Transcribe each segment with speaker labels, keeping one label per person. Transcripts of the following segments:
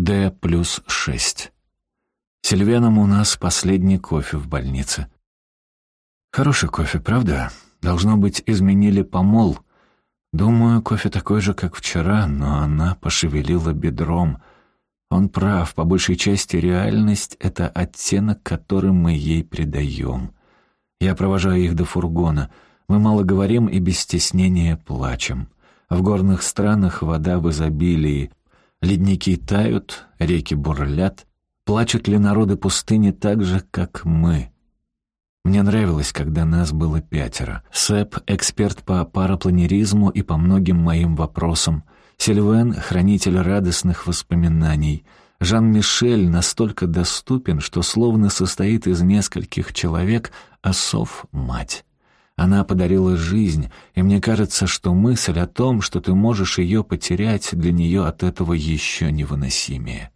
Speaker 1: Д плюс шесть. Сильвеном у нас последний кофе в больнице. Хороший кофе, правда? Должно быть, изменили помол. Думаю, кофе такой же, как вчера, но она пошевелила бедром. Он прав, по большей части реальность — это оттенок, который мы ей придаем. Я провожаю их до фургона. Мы мало говорим и без стеснения плачем. В горных странах вода в изобилии. Ледники тают, реки бурлят. Плачут ли народы пустыни так же, как мы? Мне нравилось, когда нас было пятеро. Сэп — эксперт по парапланеризму и по многим моим вопросам. Сильвен — хранитель радостных воспоминаний. Жан-Мишель настолько доступен, что словно состоит из нескольких человек, а Соф — мать. Она подарила жизнь, и мне кажется, что мысль о том, что ты можешь ее потерять, для нее от этого еще невыносимее.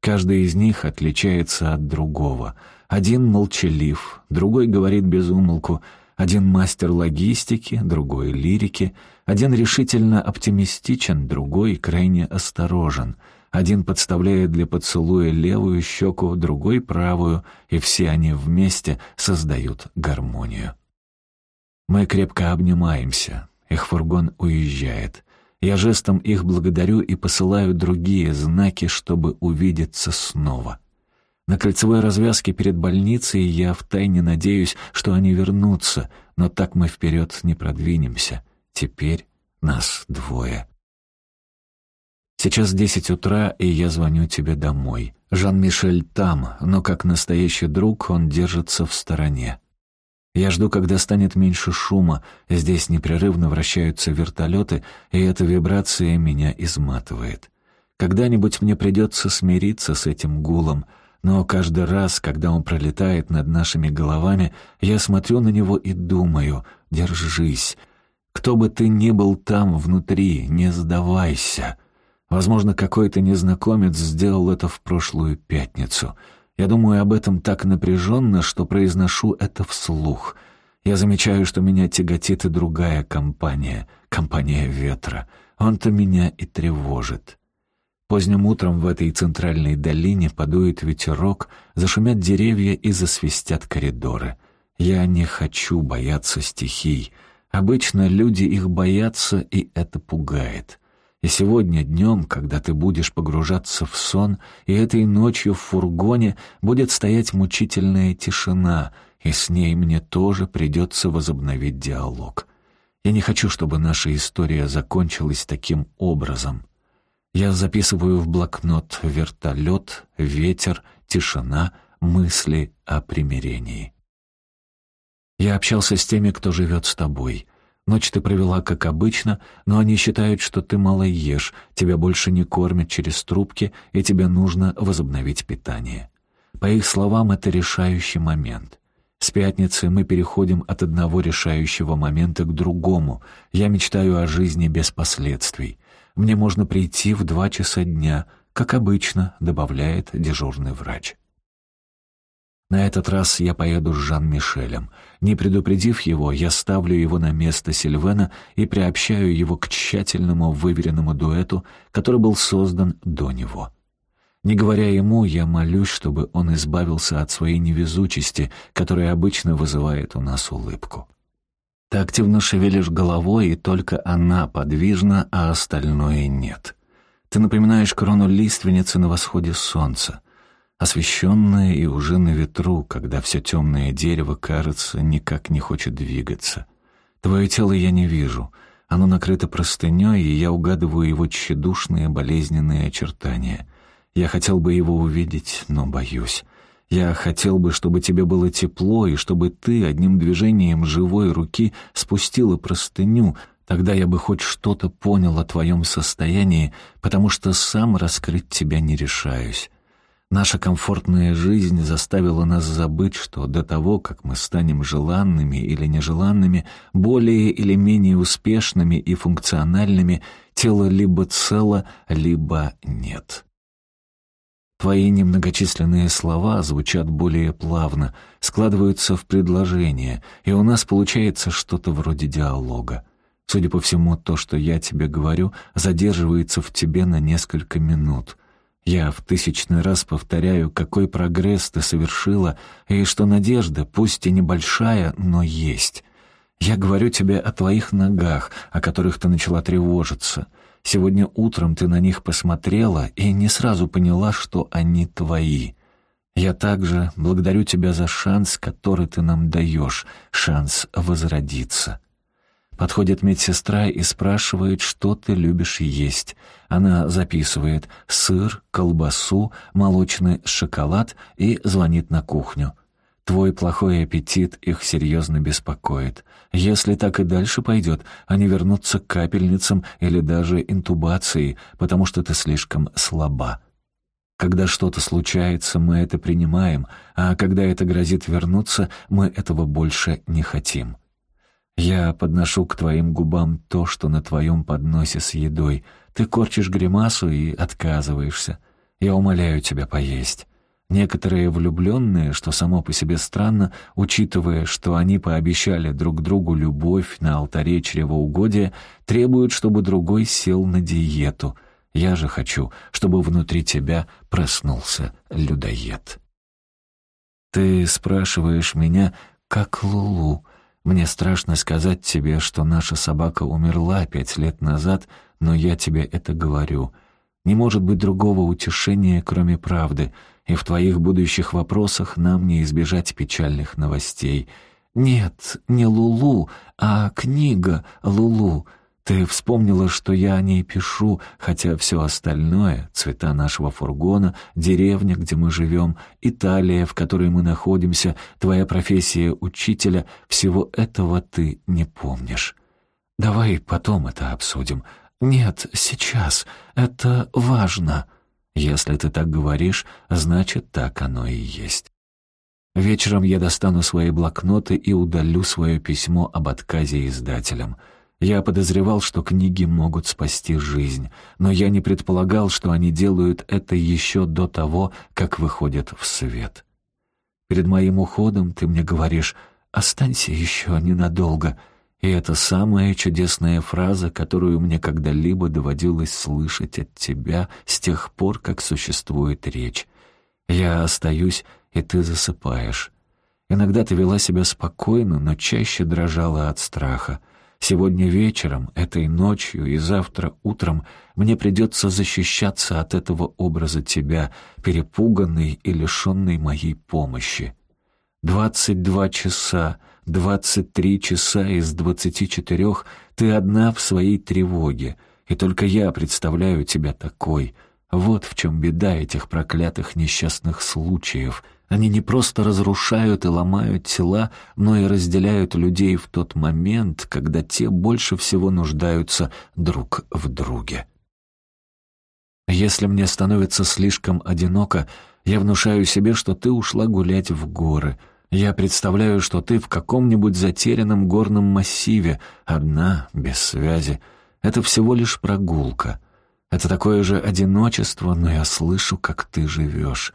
Speaker 1: Каждый из них отличается от другого — один молчалив, другой говорит без умолку, один мастер логистики, другой лирики, один решительно оптимистичен, другой крайне осторожен. Один подставляет для поцелуя левую щеку, другой правую, и все они вместе создают гармонию. Мы крепко обнимаемся. Их фургон уезжает. Я жестом их благодарю и посылаю другие знаки, чтобы увидеться снова. На кольцевой развязке перед больницей я втайне надеюсь, что они вернутся, но так мы вперед не продвинемся. Теперь нас двое. Сейчас десять утра, и я звоню тебе домой. Жан-Мишель там, но как настоящий друг он держится в стороне. Я жду, когда станет меньше шума, здесь непрерывно вращаются вертолеты, и эта вибрация меня изматывает. Когда-нибудь мне придется смириться с этим гулом — но каждый раз, когда он пролетает над нашими головами, я смотрю на него и думаю «Держись! Кто бы ты ни был там внутри, не сдавайся!» Возможно, какой-то незнакомец сделал это в прошлую пятницу. Я думаю об этом так напряженно, что произношу это вслух. Я замечаю, что меня тяготит и другая компания, компания ветра. Он-то меня и тревожит. Поздним утром в этой центральной долине подует ветерок, зашумят деревья и засвистят коридоры. Я не хочу бояться стихий. Обычно люди их боятся, и это пугает. И сегодня днем, когда ты будешь погружаться в сон, и этой ночью в фургоне будет стоять мучительная тишина, и с ней мне тоже придется возобновить диалог. Я не хочу, чтобы наша история закончилась таким образом. Я записываю в блокнот вертолет, ветер, тишина, мысли о примирении. Я общался с теми, кто живет с тобой. Ночь ты провела как обычно, но они считают, что ты мало ешь, тебя больше не кормят через трубки, и тебе нужно возобновить питание. По их словам, это решающий момент. С пятницы мы переходим от одного решающего момента к другому. Я мечтаю о жизни без последствий. Мне можно прийти в два часа дня, как обычно, добавляет дежурный врач. На этот раз я поеду с Жан-Мишелем. Не предупредив его, я ставлю его на место Сильвена и приобщаю его к тщательному выверенному дуэту, который был создан до него. Не говоря ему, я молюсь, чтобы он избавился от своей невезучести, которая обычно вызывает у нас улыбку. Ты активно шевелишь головой, и только она подвижна, а остальное нет. Ты напоминаешь крону лиственницы на восходе солнца, освещенное и уже на ветру, когда все темное дерево, кажется, никак не хочет двигаться. Твое тело я не вижу. Оно накрыто простыней, и я угадываю его тщедушные болезненные очертания. Я хотел бы его увидеть, но боюсь. Я хотел бы, чтобы тебе было тепло, и чтобы ты одним движением живой руки спустила простыню, тогда я бы хоть что-то понял о твоем состоянии, потому что сам раскрыть тебя не решаюсь. Наша комфортная жизнь заставила нас забыть, что до того, как мы станем желанными или нежеланными, более или менее успешными и функциональными, тело либо цело, либо нет. Твои немногочисленные слова звучат более плавно, складываются в предложение, и у нас получается что-то вроде диалога. Судя по всему, то, что я тебе говорю, задерживается в тебе на несколько минут. Я в тысячный раз повторяю, какой прогресс ты совершила, и что надежда, пусть и небольшая, но есть. Я говорю тебе о твоих ногах, о которых ты начала тревожиться. Сегодня утром ты на них посмотрела и не сразу поняла, что они твои. Я также благодарю тебя за шанс, который ты нам даешь, шанс возродиться. Подходит медсестра и спрашивает, что ты любишь есть. Она записывает сыр, колбасу, молочный шоколад и звонит на кухню. Твой плохой аппетит их серьезно беспокоит. Если так и дальше пойдет, они вернутся к капельницам или даже интубации, потому что ты слишком слаба. Когда что-то случается, мы это принимаем, а когда это грозит вернуться, мы этого больше не хотим. Я подношу к твоим губам то, что на твоем подносе с едой. Ты корчишь гримасу и отказываешься. Я умоляю тебя поесть. Некоторые влюбленные, что само по себе странно, учитывая, что они пообещали друг другу любовь на алтаре чревоугодия, требуют, чтобы другой сел на диету. Я же хочу, чтобы внутри тебя проснулся людоед. Ты спрашиваешь меня, как Лулу, мне страшно сказать тебе, что наша собака умерла пять лет назад, но я тебе это говорю. Не может быть другого утешения, кроме правды, и в твоих будущих вопросах нам не избежать печальных новостей. Нет, не Лулу, а книга Лулу. Ты вспомнила, что я о ней пишу, хотя все остальное — цвета нашего фургона, деревня, где мы живем, Италия, в которой мы находимся, твоя профессия учителя — всего этого ты не помнишь. Давай потом это обсудим. Нет, сейчас. Это важно. Если ты так говоришь, значит, так оно и есть. Вечером я достану свои блокноты и удалю свое письмо об отказе издателям — я подозревал, что книги могут спасти жизнь, но я не предполагал, что они делают это еще до того, как выходят в свет. Перед моим уходом ты мне говоришь «Останься еще ненадолго», и это самая чудесная фраза, которую мне когда-либо доводилось слышать от тебя с тех пор, как существует речь. Я остаюсь, и ты засыпаешь. Иногда ты вела себя спокойно, но чаще дрожала от страха. Сегодня вечером, этой ночью и завтра утром мне придется защищаться от этого образа тебя, перепуганный и лишенный моей помощи. Двадцать два часа, двадцать три часа из двадцати четырех ты одна в своей тревоге, и только я представляю тебя такой. Вот в чем беда этих проклятых несчастных случаев — они не просто разрушают и ломают тела, но и разделяют людей в тот момент, когда те больше всего нуждаются друг в друге. Если мне становится слишком одиноко, я внушаю себе, что ты ушла гулять в горы. Я представляю, что ты в каком-нибудь затерянном горном массиве, одна, без связи. Это всего лишь прогулка. Это такое же одиночество, но я слышу, как ты живешь.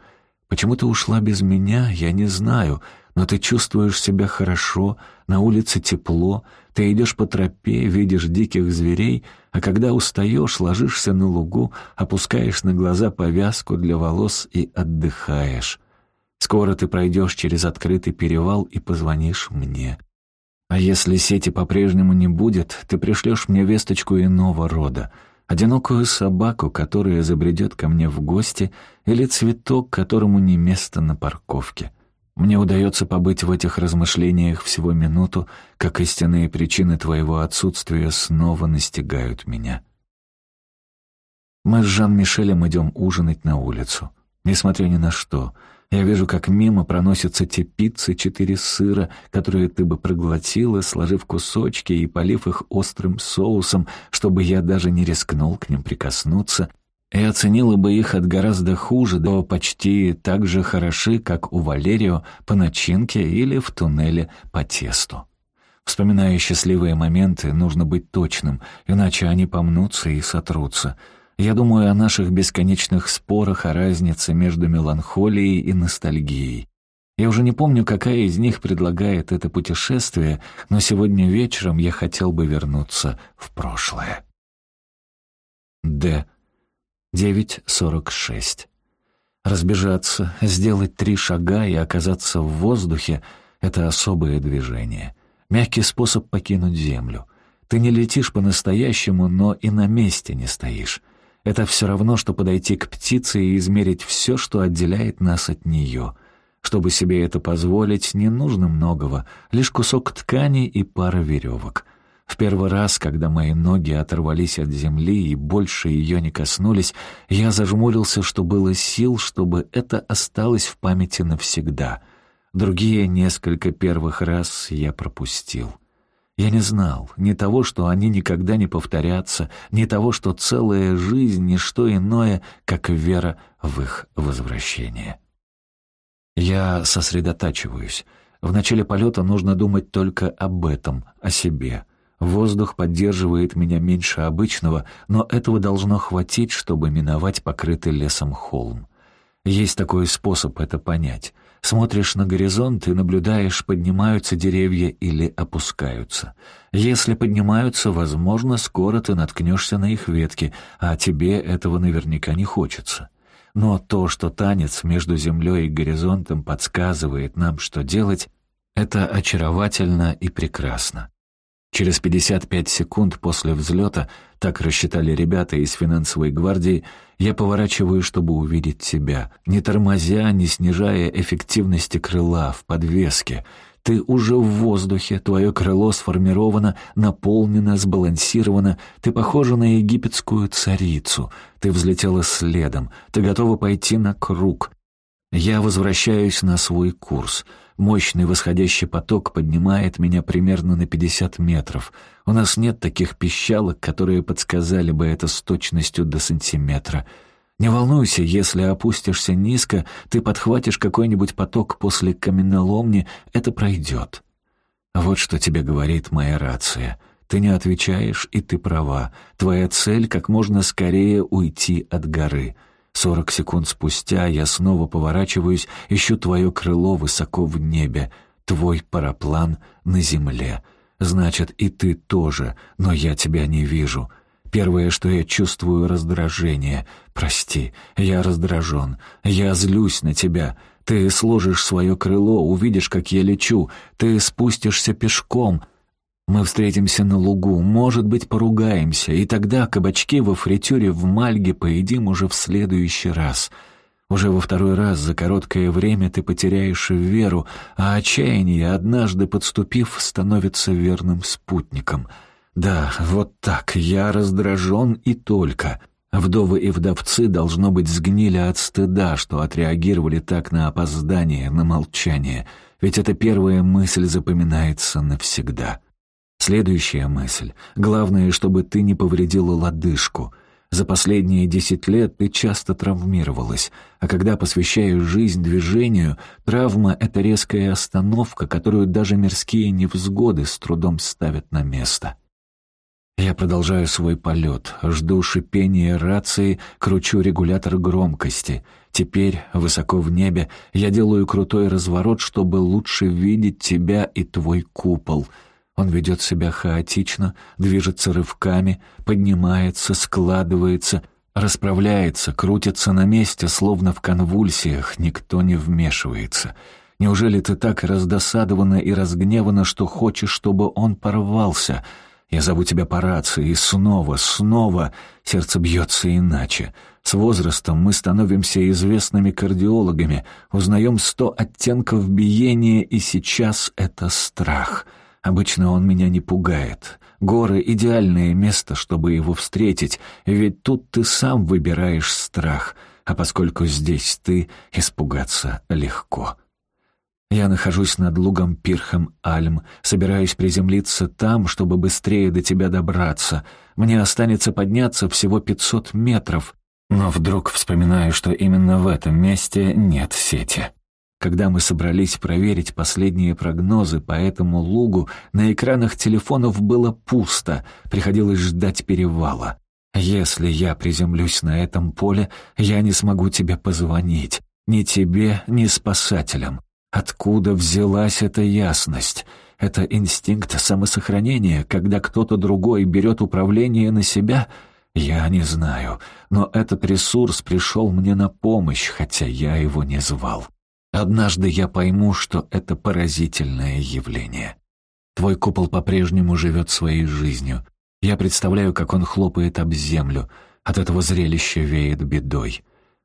Speaker 1: Почему ты ушла без меня, я не знаю, но ты чувствуешь себя хорошо, на улице тепло, ты идешь по тропе, видишь диких зверей, а когда устаешь, ложишься на лугу, опускаешь на глаза повязку для волос и отдыхаешь. Скоро ты пройдешь через открытый перевал и позвонишь мне. А если сети по-прежнему не будет, ты пришлешь мне весточку иного рода — одинокую собаку, которая забредет ко мне в гости, или цветок, которому не место на парковке. Мне удается побыть в этих размышлениях всего минуту, как истинные причины твоего отсутствия снова настигают меня. Мы с Жан-Мишелем идем ужинать на улицу. Несмотря ни на что — я вижу, как мимо проносятся те пиццы, четыре сыра, которые ты бы проглотила, сложив кусочки и полив их острым соусом, чтобы я даже не рискнул к ним прикоснуться, и оценила бы их от гораздо хуже, до почти так же хороши, как у Валерио по начинке или в туннеле по тесту. Вспоминая счастливые моменты, нужно быть точным, иначе они помнутся и сотрутся — я думаю о наших бесконечных спорах о разнице между меланхолией и ностальгией. Я уже не помню, какая из них предлагает это путешествие, но сегодня вечером я хотел бы вернуться в прошлое. Д. 9.46. Разбежаться, сделать три шага и оказаться в воздухе — это особое движение. Мягкий способ покинуть землю. Ты не летишь по-настоящему, но и на месте не стоишь. Это все равно, что подойти к птице и измерить все, что отделяет нас от нее. Чтобы себе это позволить, не нужно многого, лишь кусок ткани и пара веревок. В первый раз, когда мои ноги оторвались от земли и больше ее не коснулись, я зажмурился, что было сил, чтобы это осталось в памяти навсегда. Другие несколько первых раз я пропустил. Я не знал ни того, что они никогда не повторятся, ни того, что целая жизнь — ни что иное, как вера в их возвращение. Я сосредотачиваюсь. В начале полета нужно думать только об этом, о себе. Воздух поддерживает меня меньше обычного, но этого должно хватить, чтобы миновать покрытый лесом холм. Есть такой способ это понять. Смотришь на горизонт и наблюдаешь, поднимаются деревья или опускаются. Если поднимаются, возможно, скоро ты наткнешься на их ветки, а тебе этого наверняка не хочется. Но то, что танец между землей и горизонтом подсказывает нам, что делать, это очаровательно и прекрасно. Через 55 секунд после взлета, так рассчитали ребята из финансовой гвардии, я поворачиваю, чтобы увидеть тебя, не тормозя, не снижая эффективности крыла в подвеске. Ты уже в воздухе, твое крыло сформировано, наполнено, сбалансировано, ты похожа на египетскую царицу, ты взлетела следом, ты готова пойти на круг. Я возвращаюсь на свой курс — Мощный восходящий поток поднимает меня примерно на 50 метров. У нас нет таких пищалок, которые подсказали бы это с точностью до сантиметра. Не волнуйся, если опустишься низко, ты подхватишь какой-нибудь поток после каменоломни, это пройдет. Вот что тебе говорит моя рация. Ты не отвечаешь, и ты права. Твоя цель — как можно скорее уйти от горы — Сорок секунд спустя я снова поворачиваюсь, ищу твое крыло высоко в небе, твой параплан на земле. Значит, и ты тоже, но я тебя не вижу. Первое, что я чувствую, — раздражение. Прости, я раздражен, я злюсь на тебя. Ты сложишь свое крыло, увидишь, как я лечу. Ты спустишься пешком, мы встретимся на лугу, может быть, поругаемся, и тогда кабачки во фритюре в Мальге поедим уже в следующий раз. Уже во второй раз за короткое время ты потеряешь веру, а отчаяние, однажды подступив, становится верным спутником. Да, вот так, я раздражен и только. Вдовы и вдовцы, должно быть, сгнили от стыда, что отреагировали так на опоздание, на молчание, ведь эта первая мысль запоминается навсегда. Следующая мысль. Главное, чтобы ты не повредила лодыжку. За последние десять лет ты часто травмировалась, а когда посвящаешь жизнь движению, травма — это резкая остановка, которую даже мирские невзгоды с трудом ставят на место. Я продолжаю свой полет, жду шипения рации, кручу регулятор громкости. Теперь, высоко в небе, я делаю крутой разворот, чтобы лучше видеть тебя и твой купол — он ведет себя хаотично, движется рывками, поднимается, складывается, расправляется, крутится на месте, словно в конвульсиях, никто не вмешивается. Неужели ты так раздосадована и разгневана, что хочешь, чтобы он порвался? Я зову тебя по рации, и снова, снова сердце бьется иначе. С возрастом мы становимся известными кардиологами, узнаем сто оттенков биения, и сейчас это страх — Обычно он меня не пугает. Горы — идеальное место, чтобы его встретить, ведь тут ты сам выбираешь страх, а поскольку здесь ты, испугаться легко. Я нахожусь над лугом Пирхем Альм, собираюсь приземлиться там, чтобы быстрее до тебя добраться. Мне останется подняться всего пятьсот метров, но вдруг вспоминаю, что именно в этом месте нет сети. Когда мы собрались проверить последние прогнозы по этому лугу, на экранах телефонов было пусто, приходилось ждать перевала. Если я приземлюсь на этом поле, я не смогу тебе позвонить. Ни тебе, ни спасателям. Откуда взялась эта ясность? Это инстинкт самосохранения, когда кто-то другой берет управление на себя? Я не знаю, но этот ресурс пришел мне на помощь, хотя я его не звал. Однажды я пойму, что это поразительное явление. Твой купол по-прежнему живет своей жизнью. Я представляю, как он хлопает об землю. От этого зрелища веет бедой.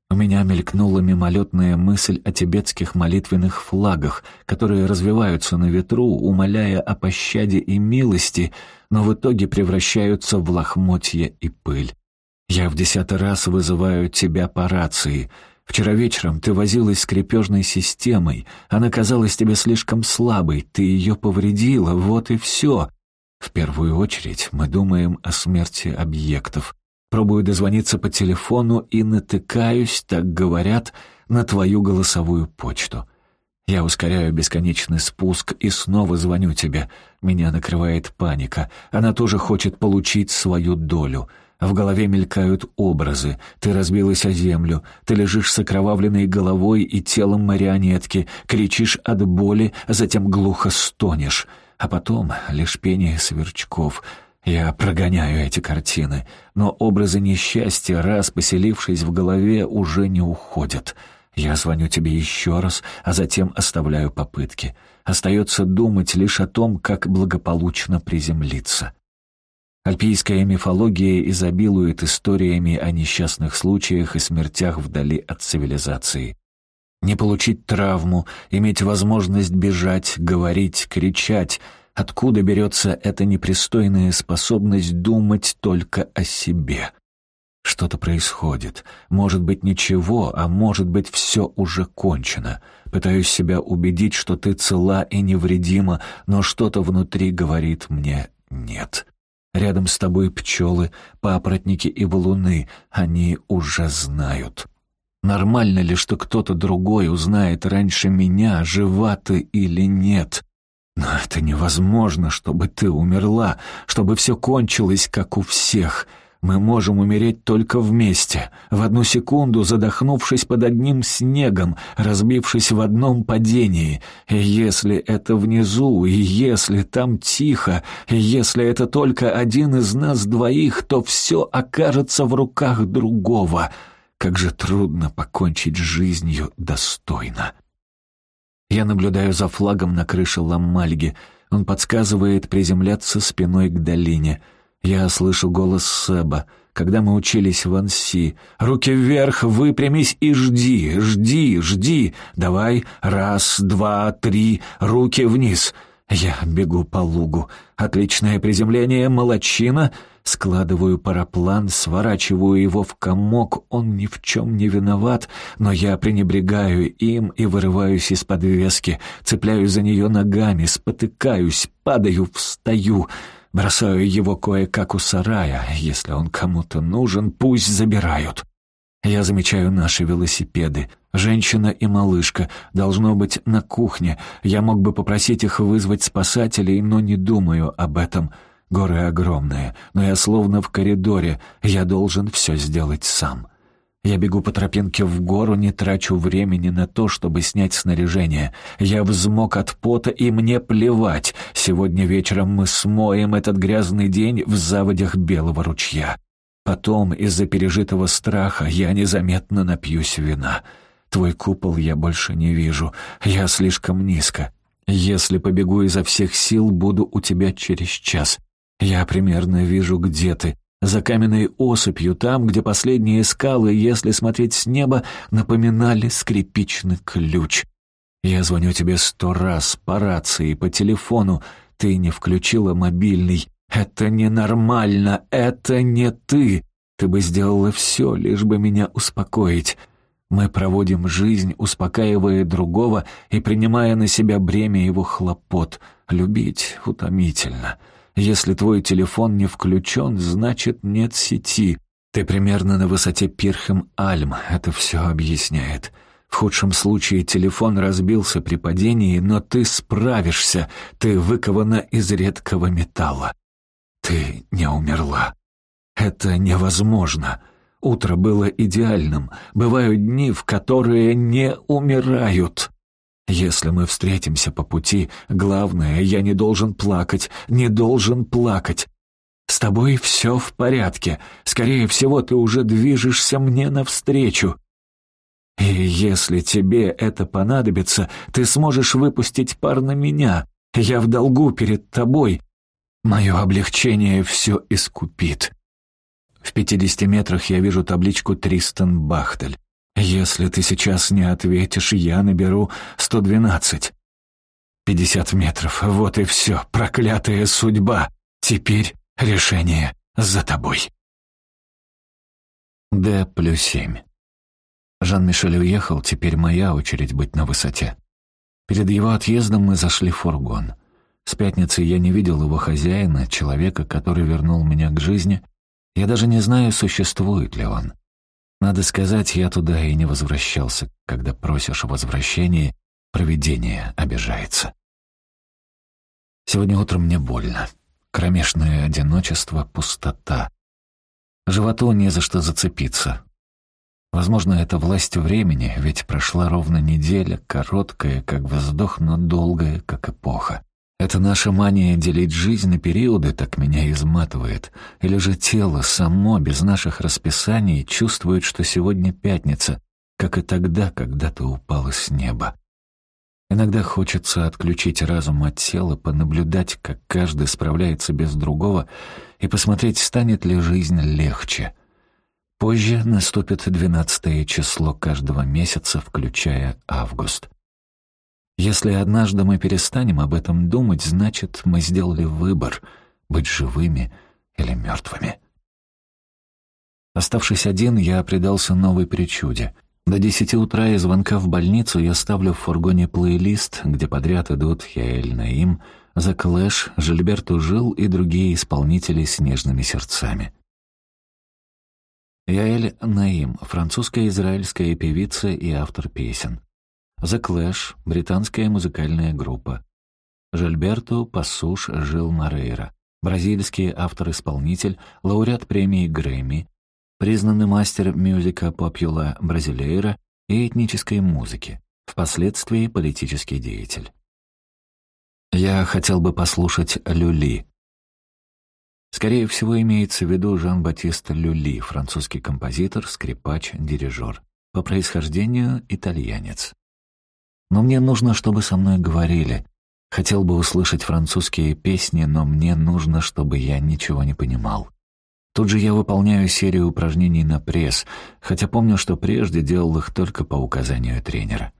Speaker 1: У меня мелькнула мимолетная мысль о тибетских молитвенных флагах, которые развиваются на ветру, умоляя о пощаде и милости, но в итоге превращаются в лохмотья и пыль. Я в десятый раз вызываю тебя по рации. Вчера вечером ты возилась с крепежной системой. Она казалась тебе слишком слабой, ты ее повредила, вот и все. В первую очередь мы думаем о смерти объектов. Пробую дозвониться по телефону и натыкаюсь, так говорят, на твою голосовую почту. Я ускоряю бесконечный спуск и снова звоню тебе. Меня накрывает паника. Она тоже хочет получить свою долю. В голове мелькают образы. Ты разбилась о землю. Ты лежишь с окровавленной головой и телом марионетки, кричишь от боли, затем глухо стонешь. А потом лишь пение сверчков — я прогоняю эти картины, но образы несчастья, раз поселившись в голове, уже не уходят. Я звоню тебе еще раз, а затем оставляю попытки. Остается думать лишь о том, как благополучно приземлиться. Альпийская мифология изобилует историями о несчастных случаях и смертях вдали от цивилизации. Не получить травму, иметь возможность бежать, говорить, кричать — Откуда берется эта непристойная способность думать только о себе? Что-то происходит. Может быть, ничего, а может быть, все уже кончено. Пытаюсь себя убедить, что ты цела и невредима, но что-то внутри говорит мне «нет». Рядом с тобой пчелы, папоротники и валуны. Они уже знают. Нормально ли, что кто-то другой узнает раньше меня, жива ты или нет? Но это невозможно, чтобы ты умерла, чтобы все кончилось, как у всех. Мы можем умереть только вместе, в одну секунду задохнувшись под одним снегом, разбившись в одном падении. И если это внизу, и если там тихо, и если это только один из нас двоих, то все окажется в руках другого. Как же трудно покончить жизнью достойно. Я наблюдаю за флагом на крыше Ламмальги. Он подсказывает приземляться спиной к долине. Я слышу голос Себа. Когда мы учились в Анси. «Руки вверх, выпрямись и жди, жди, жди. Давай, раз, два, три, руки вниз». Я бегу по лугу. Отличное приземление, молочина. Складываю параплан, сворачиваю его в комок. Он ни в чем не виноват, но я пренебрегаю им и вырываюсь из подвески. Цепляюсь за нее ногами, спотыкаюсь, падаю, встаю. Бросаю его кое-как у сарая. Если он кому-то нужен, пусть забирают. Я замечаю наши велосипеды. Женщина и малышка, должно быть, на кухне. Я мог бы попросить их вызвать спасателей, но не думаю об этом. Горы огромные, но я словно в коридоре. Я должен все сделать сам. Я бегу по тропинке в гору, не трачу времени на то, чтобы снять снаряжение. Я взмок от пота, и мне плевать. Сегодня вечером мы смоем этот грязный день в заводях Белого ручья. Потом, из-за пережитого страха, я незаметно напьюсь вина. Твой купол я больше не вижу. Я слишком низко. Если побегу изо всех сил, буду у тебя через час. Я примерно вижу, где ты. За каменной осыпью, там, где последние скалы, если смотреть с неба, напоминали скрипичный ключ. Я звоню тебе сто раз по рации, по телефону. Ты не включила мобильный. Это ненормально, это не ты. Ты бы сделала все, лишь бы меня успокоить. Мы проводим жизнь, успокаивая другого и принимая на себя бремя его хлопот. Любить утомительно. Если твой телефон не включен, значит нет сети. Ты примерно на высоте Пирхем-Альм, это все объясняет. В худшем случае телефон разбился при падении, но ты справишься, ты выкована из редкого металла. Ты не умерла. Это невозможно. Утро было идеальным. Бывают дни, в которые не умирают. Если мы встретимся по пути, главное, я не должен плакать, не должен плакать. С тобой все в порядке. Скорее всего, ты уже движешься мне навстречу. И если тебе это понадобится, ты сможешь выпустить пар на меня. Я в долгу перед тобой. Мое облегчение все искупит. В пятидесяти метрах я вижу табличку «Тристан Бахтель». Если ты сейчас не ответишь, я наберу сто двенадцать. Пятьдесят метров, вот и все, проклятая судьба. Теперь решение за тобой. Д плюс семь. Жан-Мишель уехал, теперь моя очередь быть на высоте. Перед его отъездом мы зашли в фургон. С пятницы я не видел его хозяина, человека, который вернул меня к жизни. Я даже не знаю, существует ли он. Надо сказать, я туда и не возвращался. Когда просишь о возвращении, провидение обижается. Сегодня утром мне больно. Кромешное одиночество, пустота. Животу не за что зацепиться. Возможно, это власть времени, ведь прошла ровно неделя, короткая, как вздох, но долгая, как эпоха. Это наша мания делить жизнь на периоды так меня изматывает. Или же тело само, без наших расписаний, чувствует, что сегодня пятница, как и тогда, когда ты упала с неба. Иногда хочется отключить разум от тела, понаблюдать, как каждый справляется без другого, и посмотреть, станет ли жизнь легче — Позже наступит двенадцатое число каждого месяца, включая август. Если однажды мы перестанем об этом думать, значит, мы сделали выбор — быть живыми или мертвыми. Оставшись один, я предался новой причуде. До десяти утра и звонка в больницу я ставлю в фургоне плейлист, где подряд идут Яэль Наим, The Clash, Жильберт Жил и другие исполнители с нежными сердцами. Яэль Наим, французская израильская певица и автор песен. The Clash, британская музыкальная группа. Жильберто Пассуш Жил Марейра, бразильский автор-исполнитель, лауреат премии Грэмми, признанный мастер мюзика попюла бразилейра и этнической музыки, впоследствии политический деятель. Я хотел бы послушать «Люли», Скорее всего, имеется в виду Жан-Батист Люли, французский композитор, скрипач, дирижер. По происхождению итальянец. Но мне нужно, чтобы со мной говорили. Хотел бы услышать французские песни, но мне нужно, чтобы я ничего не понимал. Тут же я выполняю серию упражнений на пресс, хотя помню, что прежде делал их только по указанию тренера.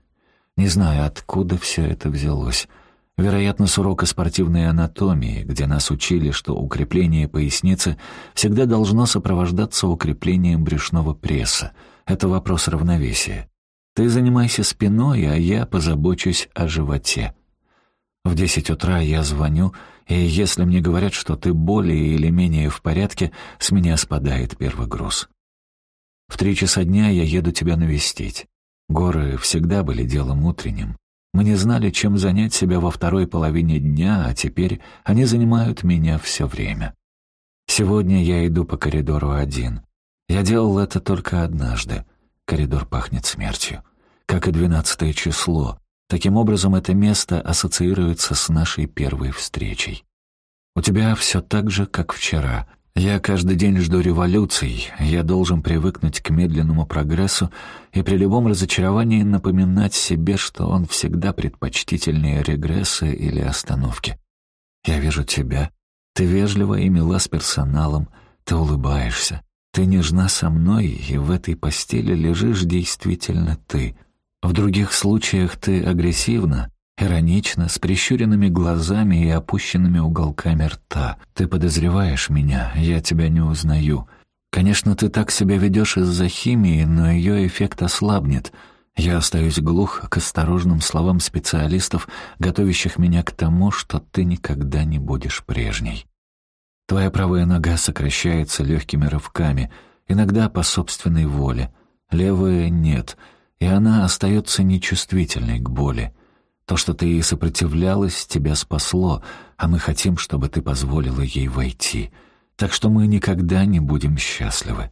Speaker 1: Не знаю, откуда все это взялось. Вероятно, с урока спортивной анатомии, где нас учили, что укрепление поясницы всегда должно сопровождаться укреплением брюшного пресса. Это вопрос равновесия. Ты занимайся спиной, а я позабочусь о животе. В десять утра я звоню, и если мне говорят, что ты более или менее в порядке, с меня спадает первый груз. В три часа дня я еду тебя навестить. Горы всегда были делом утренним. Мы не знали, чем занять себя во второй половине дня, а теперь они занимают меня все время. Сегодня я иду по коридору один. Я делал это только однажды. Коридор пахнет смертью. Как и двенадцатое число. Таким образом, это место ассоциируется с нашей первой встречей. У тебя все так же, как вчера. Я каждый день жду революций, я должен привыкнуть к медленному прогрессу и при любом разочаровании напоминать себе, что он всегда предпочтительнее регресса или остановки. Я вижу тебя, ты вежлива и мила с персоналом, ты улыбаешься, ты нежна со мной, и в этой постели лежишь действительно ты. В других случаях ты агрессивна, Иронично, с прищуренными глазами и опущенными уголками рта. «Ты подозреваешь меня, я тебя не узнаю. Конечно, ты так себя ведешь из-за химии, но ее эффект ослабнет. Я остаюсь глух к осторожным словам специалистов, готовящих меня к тому, что ты никогда не будешь прежней. Твоя правая нога сокращается легкими рывками, иногда по собственной воле. Левая — нет, и она остается нечувствительной к боли. То, что ты сопротивлялась, тебя спасло, а мы хотим, чтобы ты позволила ей войти. Так что мы никогда не будем счастливы.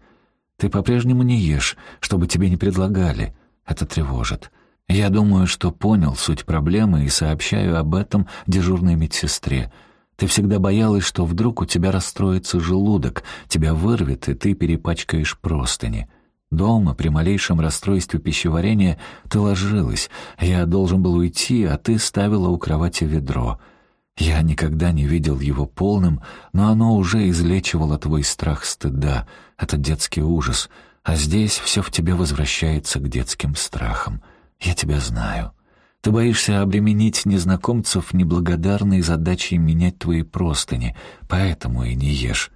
Speaker 1: Ты по-прежнему не ешь, чтобы тебе не предлагали. Это тревожит. Я думаю, что понял суть проблемы и сообщаю об этом дежурной медсестре. Ты всегда боялась, что вдруг у тебя расстроится желудок, тебя вырвет, и ты перепачкаешь простыни. Дома, при малейшем расстройстве пищеварения, ты ложилась. Я должен был уйти, а ты ставила у кровати ведро. Я никогда не видел его полным, но оно уже излечивало твой страх стыда, этот детский ужас. А здесь все в тебе возвращается к детским страхам. Я тебя знаю. Ты боишься обременить незнакомцев неблагодарной задачей менять твои простыни, поэтому и не ешь.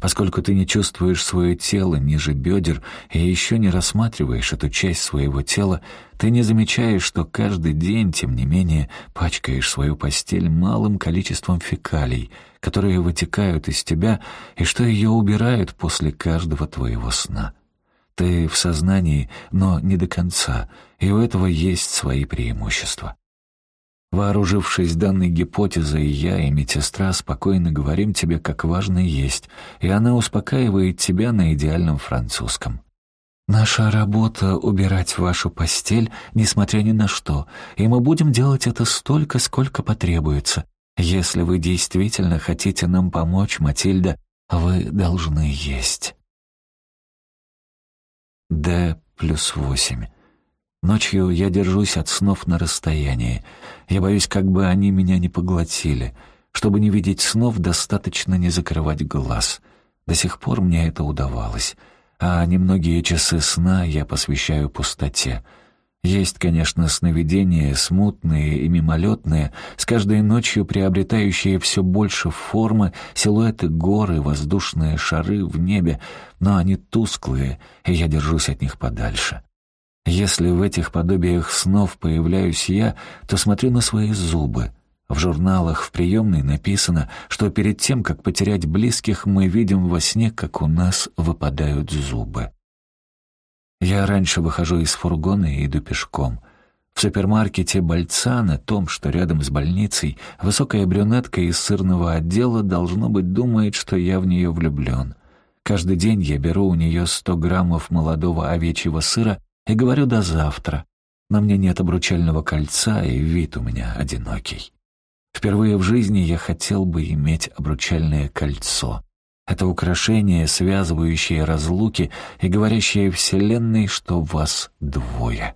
Speaker 1: Поскольку ты не чувствуешь свое тело ниже бедер и еще не рассматриваешь эту часть своего тела, ты не замечаешь, что каждый день, тем не менее, пачкаешь свою постель малым количеством фекалий, которые вытекают из тебя, и что ее убирают после каждого твоего сна. Ты в сознании, но не до конца, и у этого есть свои преимущества. Вооружившись данной гипотезой, я и медсестра спокойно говорим тебе, как важно есть, и она успокаивает тебя на идеальном французском. «Наша работа — убирать вашу постель, несмотря ни на что, и мы будем делать это столько, сколько потребуется. Если вы действительно хотите нам помочь, Матильда, вы должны есть». Д плюс восемь. Ночью я держусь от снов на расстоянии. Я боюсь, как бы они меня не поглотили. Чтобы не видеть снов, достаточно не закрывать глаз. До сих пор мне это удавалось. А немногие часы сна я посвящаю пустоте — есть, конечно, сновидения, смутные и мимолетные, с каждой ночью приобретающие все больше формы, силуэты горы, воздушные шары в небе, но они тусклые, и я держусь от них подальше. Если в этих подобиях снов появляюсь я, то смотрю на свои зубы. В журналах в приемной написано, что перед тем, как потерять близких, мы видим во сне, как у нас выпадают зубы. Я раньше выхожу из фургона и иду пешком. В супермаркете «Бальцана», том, что рядом с больницей, высокая брюнетка из сырного отдела, должно быть, думает, что я в нее влюблен. Каждый день я беру у нее сто граммов молодого овечьего сыра и говорю «до завтра». На мне нет обручального кольца, и вид у меня одинокий. Впервые в жизни я хотел бы иметь обручальное кольцо. Это украшение, связывающее разлуки и говорящее Вселенной, что вас двое.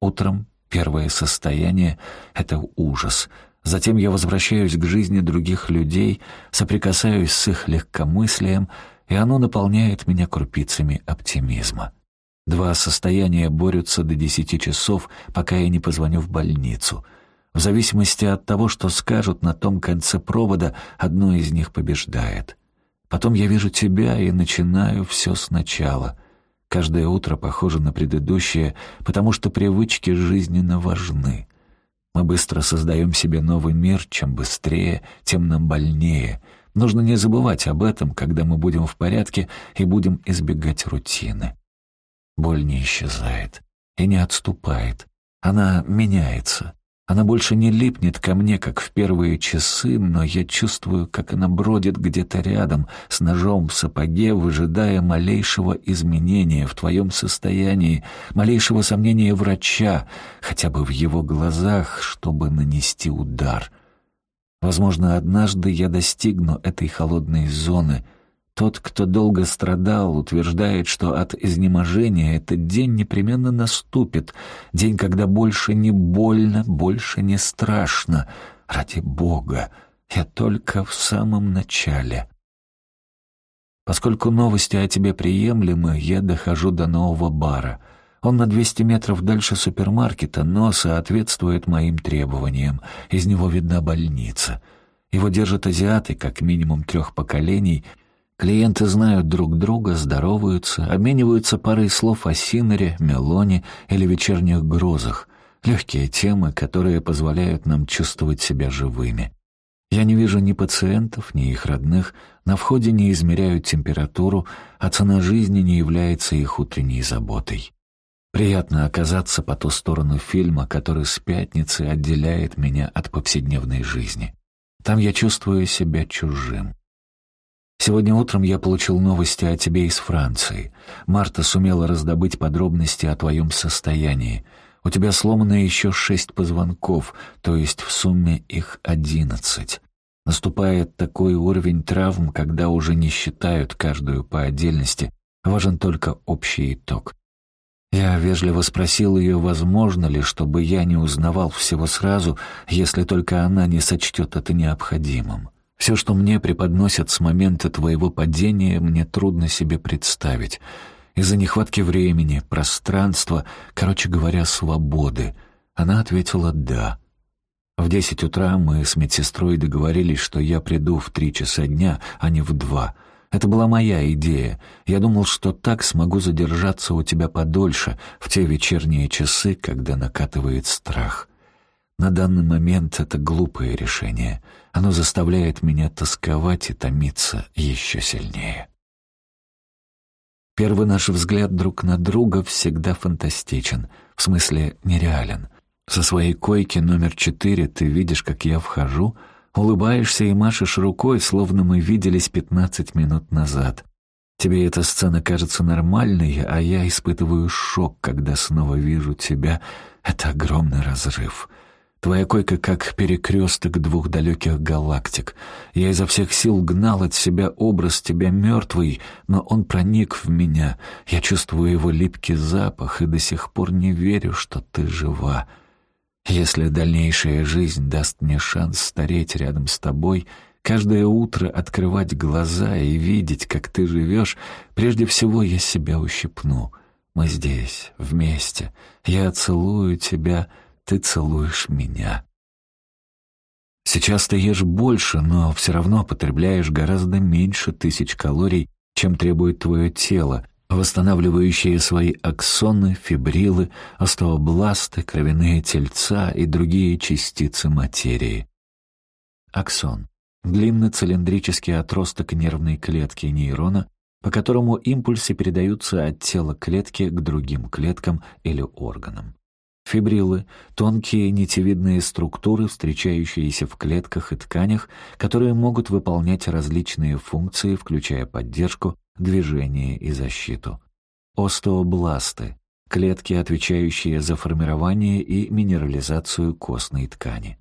Speaker 1: Утром первое состояние — это ужас. Затем я возвращаюсь к жизни других людей, соприкасаюсь с их легкомыслием, и оно наполняет меня крупицами оптимизма. Два состояния борются до десяти часов, пока я не позвоню в больницу — в зависимости от того, что скажут на том конце провода, одно из них побеждает. Потом я вижу тебя и начинаю все сначала. Каждое утро похоже на предыдущее, потому что привычки жизненно важны. Мы быстро создаем себе новый мир, чем быстрее, тем нам больнее. Нужно не забывать об этом, когда мы будем в порядке и будем избегать рутины. Боль не исчезает и не отступает. Она меняется. Она больше не липнет ко мне, как в первые часы, но я чувствую, как она бродит где-то рядом, с ножом в сапоге, выжидая малейшего изменения в твоем состоянии, малейшего сомнения врача, хотя бы в его глазах, чтобы нанести удар. Возможно, однажды я достигну этой холодной зоны — тот, кто долго страдал, утверждает, что от изнеможения этот день непременно наступит, день, когда больше не больно, больше не страшно. Ради Бога, я только в самом начале. Поскольку новости о тебе приемлемы, я дохожу до нового бара. Он на 200 метров дальше супермаркета, но соответствует моим требованиям. Из него видна больница. Его держат азиаты, как минимум трех поколений — Клиенты знают друг друга, здороваются, обмениваются парой слов о Синере, Мелоне или вечерних грозах. Легкие темы, которые позволяют нам чувствовать себя живыми. Я не вижу ни пациентов, ни их родных, на входе не измеряют температуру, а цена жизни не является их утренней заботой. Приятно оказаться по ту сторону фильма, который с пятницы отделяет меня от повседневной жизни. Там я чувствую себя чужим. Сегодня утром я получил новости о тебе из Франции. Марта сумела раздобыть подробности о твоем состоянии. У тебя сломано еще шесть позвонков, то есть в сумме их одиннадцать. Наступает такой уровень травм, когда уже не считают каждую по отдельности, важен только общий итог. Я вежливо спросил ее, возможно ли, чтобы я не узнавал всего сразу, если только она не сочтет это необходимым. Все, что мне преподносят с момента твоего падения, мне трудно себе представить. Из-за нехватки времени, пространства, короче говоря, свободы. Она ответила «да». В десять утра мы с медсестрой договорились, что я приду в три часа дня, а не в два. Это была моя идея. Я думал, что так смогу задержаться у тебя подольше, в те вечерние часы, когда накатывает страх. На данный момент это глупое решение. Оно заставляет меня тосковать и томиться еще сильнее. Первый наш взгляд друг на друга всегда фантастичен, в смысле нереален. Со своей койки номер четыре ты видишь, как я вхожу, улыбаешься и машешь рукой, словно мы виделись пятнадцать минут назад. Тебе эта сцена кажется нормальной, а я испытываю шок, когда снова вижу тебя. Это огромный разрыв. Твоя койка как перекресток двух далеких галактик. Я изо всех сил гнал от себя образ тебя мертвый, но он проник в меня. Я чувствую его липкий запах и до сих пор не верю, что ты жива. Если дальнейшая жизнь даст мне шанс стареть рядом с тобой, каждое утро открывать глаза и видеть, как ты живешь, прежде всего я себя ущипну. Мы здесь, вместе. Я целую тебя, ты целуешь меня. Сейчас ты ешь больше, но все равно потребляешь гораздо меньше тысяч калорий, чем требует твое тело, восстанавливающие свои аксоны, фибрилы, остеобласты, кровяные тельца и другие частицы материи. Аксон — длинный цилиндрический отросток нервной клетки нейрона, по которому импульсы передаются от тела клетки к другим клеткам или органам. Фибрилы — тонкие нитевидные структуры, встречающиеся в клетках и тканях, которые могут выполнять различные функции, включая поддержку, движение и защиту. Остеобласты — клетки, отвечающие за формирование и минерализацию костной ткани.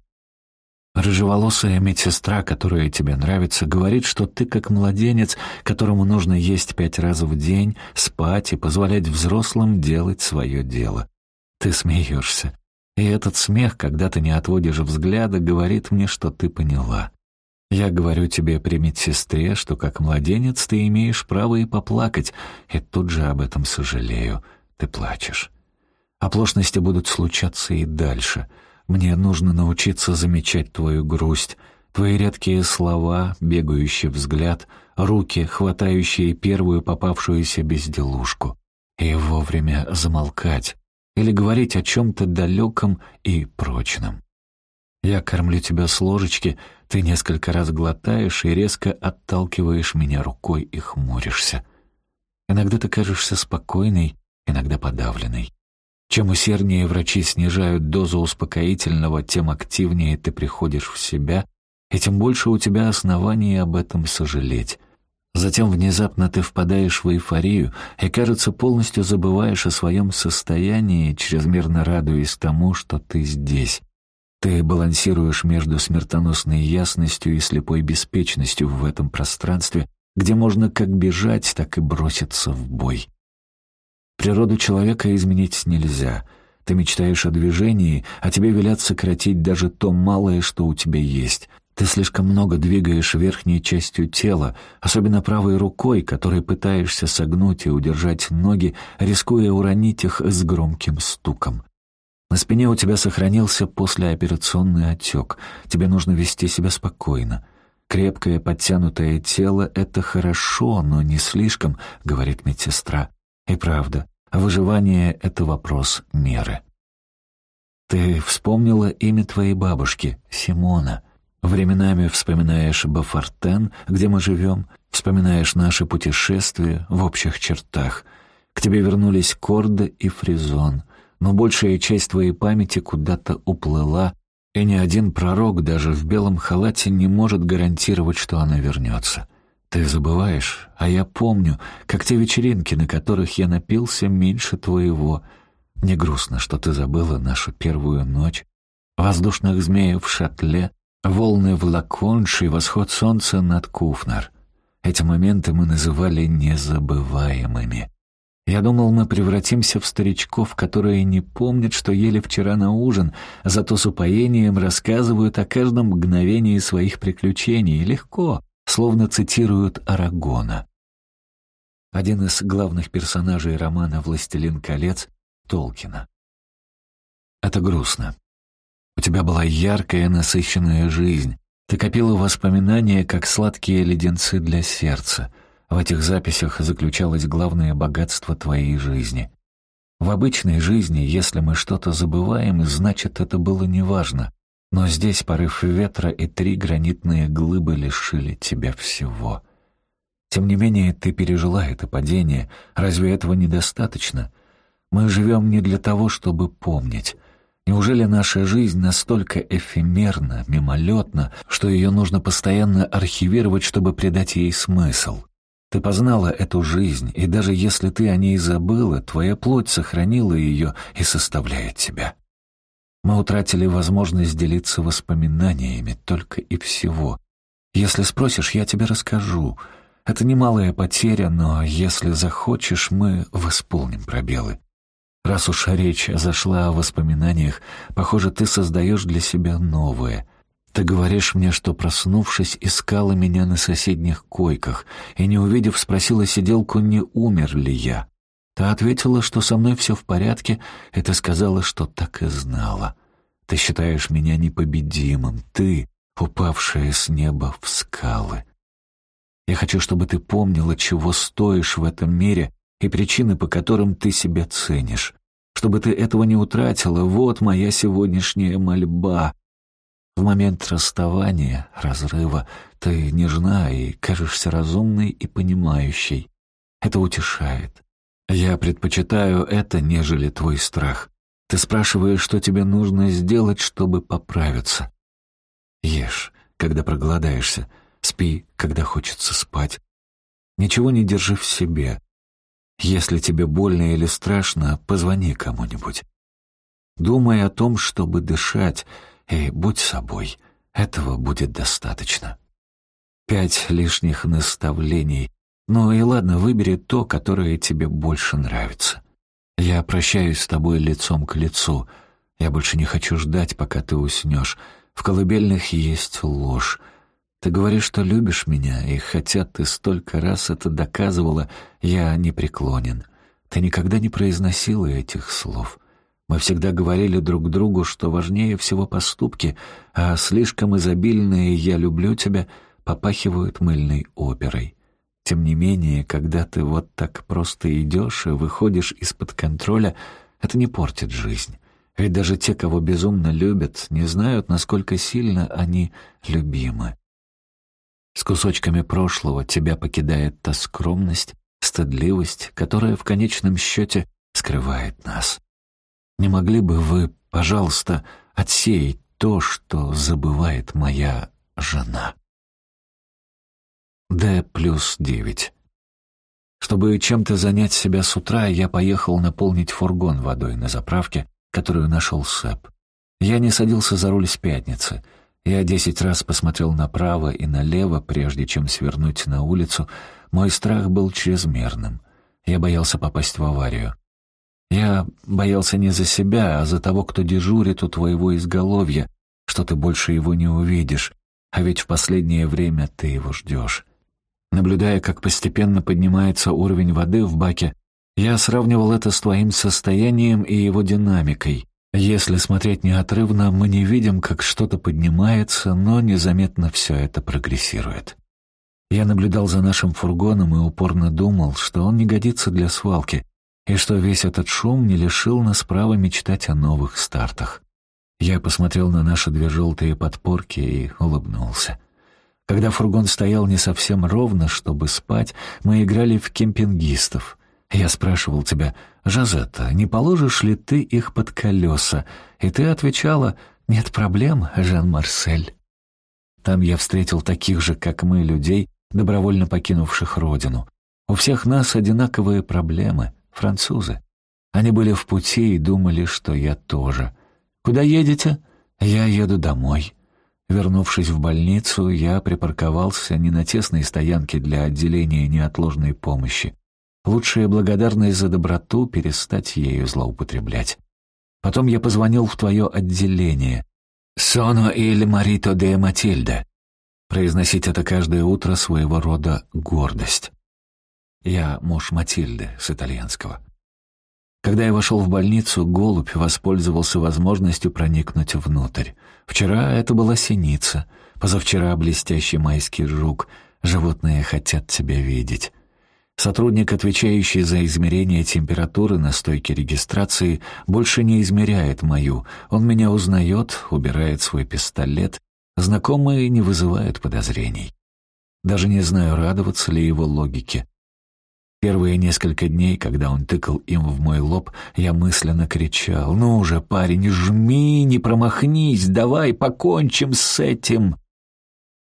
Speaker 1: Рыжеволосая медсестра, которая тебе нравится, говорит, что ты как младенец, которому нужно есть пять раз в день, спать и позволять взрослым делать свое дело. Ты смеешься. И этот смех, когда ты не отводишь взгляда, говорит мне, что ты поняла. Я говорю тебе при медсестре, что как младенец ты имеешь право и поплакать, и тут же об этом сожалею. Ты плачешь. Оплошности будут случаться и дальше. Мне нужно научиться замечать твою грусть, твои редкие слова, бегающий взгляд, руки, хватающие первую попавшуюся безделушку, и вовремя замолкать или говорить о чем-то далеком и прочном. Я кормлю тебя с ложечки, ты несколько раз глотаешь и резко отталкиваешь меня рукой и хмуришься. Иногда ты кажешься спокойной, иногда подавленной. Чем усерднее врачи снижают дозу успокоительного, тем активнее ты приходишь в себя, и тем больше у тебя оснований об этом сожалеть. Затем внезапно ты впадаешь в эйфорию и, кажется, полностью забываешь о своем состоянии, чрезмерно радуясь тому, что ты здесь. Ты балансируешь между смертоносной ясностью и слепой беспечностью в этом пространстве, где можно как бежать, так и броситься в бой. Природу человека изменить нельзя. Ты мечтаешь о движении, а тебе велят сократить даже то малое, что у тебя есть. Ты слишком много двигаешь верхней частью тела, особенно правой рукой, которой пытаешься согнуть и удержать ноги, рискуя уронить их с громким стуком. На спине у тебя сохранился послеоперационный отек. Тебе нужно вести себя спокойно. Крепкое подтянутое тело — это хорошо, но не слишком, — говорит медсестра. И правда, выживание — это вопрос меры. Ты вспомнила имя твоей бабушки, Симона. Временами вспоминаешь Бафортен, где мы живем, вспоминаешь наши путешествия в общих чертах. К тебе вернулись Корда и Фризон — но большая часть твоей памяти куда-то уплыла, и ни один пророк даже в белом халате не может гарантировать, что она вернется. Ты забываешь, а я помню, как те вечеринки, на которых я напился меньше твоего. Не грустно, что ты забыла нашу первую ночь, воздушных змеев в шатле, волны в Лаконш и восход солнца над Куфнар. Эти моменты мы называли незабываемыми. Я думал, мы превратимся в старичков, которые не помнят, что ели вчера на ужин, зато с упоением рассказывают о каждом мгновении своих приключений, легко, словно цитируют Арагона. Один из главных персонажей романа «Властелин колец» — Толкина. Это грустно. У тебя была яркая, насыщенная жизнь. Ты копила воспоминания, как сладкие леденцы для сердца. В этих записях заключалось главное богатство твоей жизни. В обычной жизни, если мы что-то забываем, значит, это было неважно. Но здесь порыв ветра и три гранитные глыбы лишили тебя всего. Тем не менее, ты пережила это падение. Разве этого недостаточно? Мы живем не для того, чтобы помнить. Неужели наша жизнь настолько эфемерна, мимолетна, что ее нужно постоянно архивировать, чтобы придать ей смысл? Ты познала эту жизнь, и даже если ты о ней забыла, твоя плоть сохранила ее и составляет тебя. Мы утратили возможность делиться воспоминаниями только и всего. Если спросишь, я тебе расскажу. Это немалая потеря, но если захочешь, мы восполним пробелы. Раз уж речь зашла о воспоминаниях, похоже, ты создаешь для себя новое. Ты говоришь мне, что, проснувшись, искала меня на соседних койках и, не увидев, спросила сиделку, не умер ли я. Та ответила, что со мной все в порядке, и ты сказала, что так и знала. Ты считаешь меня непобедимым, ты, упавшая с неба в скалы. Я хочу, чтобы ты помнила, чего стоишь в этом мире и причины, по которым ты себя ценишь. Чтобы ты этого не утратила, вот моя сегодняшняя мольба. В момент расставания, разрыва, ты нежна и кажешься разумной и понимающей. Это утешает. Я предпочитаю это, нежели твой страх. Ты спрашиваешь, что тебе нужно сделать, чтобы поправиться. Ешь, когда проголодаешься. Спи, когда хочется спать. Ничего не держи в себе. Если тебе больно или страшно, позвони кому-нибудь. Думай о том, чтобы дышать, и будь собой. Этого будет достаточно. Пять лишних наставлений. Ну и ладно, выбери то, которое тебе больше нравится. Я прощаюсь с тобой лицом к лицу. Я больше не хочу ждать, пока ты уснешь. В колыбельных есть ложь. Ты говоришь, что любишь меня, и хотя ты столько раз это доказывала, я не преклонен. Ты никогда не произносила этих слов. Мы всегда говорили друг другу, что важнее всего поступки, а слишком изобильные «я люблю тебя» попахивают мыльной оперой. Тем не менее, когда ты вот так просто идешь и выходишь из-под контроля, это не портит жизнь. Ведь даже те, кого безумно любят, не знают, насколько сильно они любимы. С кусочками прошлого тебя покидает та скромность, стыдливость, которая в конечном счете скрывает нас. Не могли бы вы, пожалуйста, отсеять то, что забывает моя жена? Д плюс девять. Чтобы чем-то занять себя с утра, я поехал наполнить фургон водой на заправке, которую нашел Сэп. Я не садился за руль с пятницы — я десять раз посмотрел направо и налево, прежде чем свернуть на улицу. Мой страх был чрезмерным. Я боялся попасть в аварию. Я боялся не за себя, а за того, кто дежурит у твоего изголовья, что ты больше его не увидишь, а ведь в последнее время ты его ждешь. Наблюдая, как постепенно поднимается уровень воды в баке, я сравнивал это с твоим состоянием и его динамикой. Если смотреть неотрывно, мы не видим, как что-то поднимается, но незаметно все это прогрессирует. Я наблюдал за нашим фургоном и упорно думал, что он не годится для свалки, и что весь этот шум не лишил нас права мечтать о новых стартах. Я посмотрел на наши две желтые подпорки и улыбнулся. Когда фургон стоял не совсем ровно, чтобы спать, мы играли в кемпингистов — я спрашивал тебя, «Жазетта, не положишь ли ты их под колеса?» И ты отвечала, «Нет проблем, Жан-Марсель». Там я встретил таких же, как мы, людей, добровольно покинувших родину. У всех нас одинаковые проблемы, французы. Они были в пути и думали, что я тоже. «Куда едете?» «Я еду домой». Вернувшись в больницу, я припарковался не на тесной стоянке для отделения неотложной помощи. Лучшая благодарность за доброту — перестать ею злоупотреблять. Потом я позвонил в твое отделение. «Соно или Марито де Матильда». Произносить это каждое утро своего рода гордость. Я муж Матильды с итальянского. Когда я вошел в больницу, голубь воспользовался возможностью проникнуть внутрь. Вчера это была синица, позавчера блестящий майский жук. Животные хотят тебя видеть. Сотрудник, отвечающий за измерение температуры на стойке регистрации, больше не измеряет мою. Он меня узнает, убирает свой пистолет. Знакомые не вызывают подозрений. Даже не знаю, радоваться ли его логике. Первые несколько дней, когда он тыкал им в мой лоб, я мысленно кричал «Ну уже, парень, жми, не промахнись, давай покончим с этим!»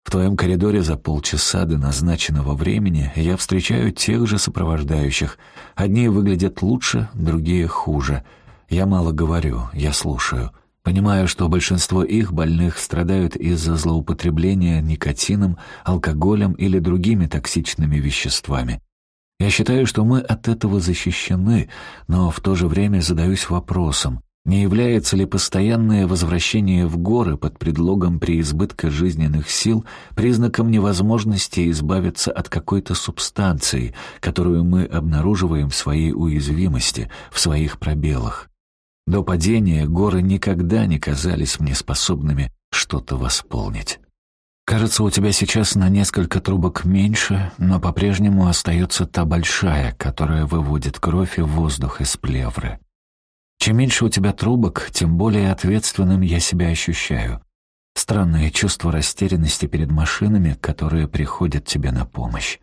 Speaker 1: В твоем коридоре за полчаса до назначенного времени я встречаю тех же сопровождающих. Одни выглядят лучше, другие хуже. Я мало говорю, я слушаю. Понимаю, что большинство их больных страдают из-за злоупотребления никотином, алкоголем или другими токсичными веществами. Я считаю, что мы от этого защищены, но в то же время задаюсь вопросом, не является ли постоянное возвращение в горы под предлогом преизбытка жизненных сил признаком невозможности избавиться от какой-то субстанции, которую мы обнаруживаем в своей уязвимости, в своих пробелах? До падения горы никогда не казались мне способными что-то восполнить. Кажется, у тебя сейчас на несколько трубок меньше, но по-прежнему остается та большая, которая выводит кровь и воздух из плевры. Чем меньше у тебя трубок, тем более ответственным я себя ощущаю. Странное чувство растерянности перед машинами, которые приходят тебе на помощь.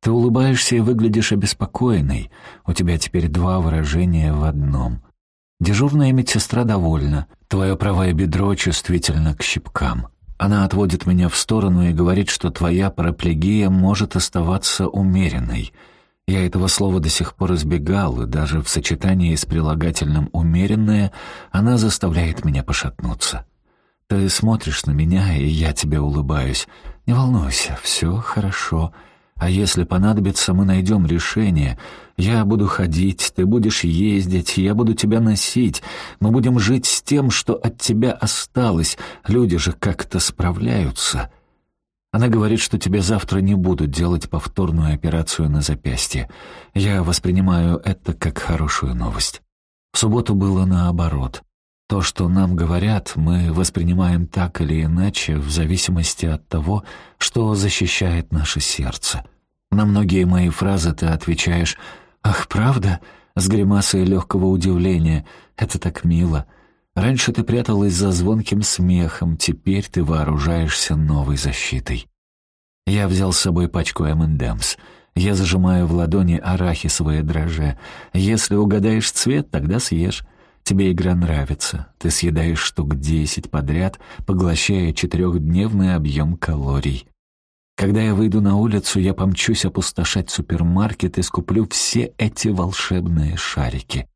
Speaker 1: Ты улыбаешься и выглядишь обеспокоенной. У тебя теперь два выражения в одном. Дежурная медсестра довольна. Твое правое бедро чувствительно к щипкам. Она отводит меня в сторону и говорит, что твоя параплегия может оставаться умеренной. Я этого слова до сих пор избегал, и даже в сочетании с прилагательным «умеренное» она заставляет меня пошатнуться. Ты смотришь на меня, и я тебе улыбаюсь. Не волнуйся, все хорошо. А если понадобится, мы найдем решение. Я буду ходить, ты будешь ездить, я буду тебя носить. Мы будем жить с тем, что от тебя осталось. Люди же как-то справляются. Она говорит, что тебе завтра не будут делать повторную операцию на запястье. Я воспринимаю это как хорошую новость. В субботу было наоборот. То, что нам говорят, мы воспринимаем так или иначе в зависимости от того, что защищает наше сердце. На многие мои фразы ты отвечаешь «Ах, правда?» с гримасой легкого удивления. «Это так мило». Раньше ты пряталась за звонким смехом, теперь ты вооружаешься новой защитой. Я взял с собой пачку M&M's. Я зажимаю в ладони арахисовое дрожжи. Если угадаешь цвет, тогда съешь. Тебе игра нравится. Ты съедаешь штук десять подряд, поглощая четырехдневный объем калорий. Когда я выйду на улицу, я помчусь опустошать супермаркет и скуплю все эти волшебные шарики.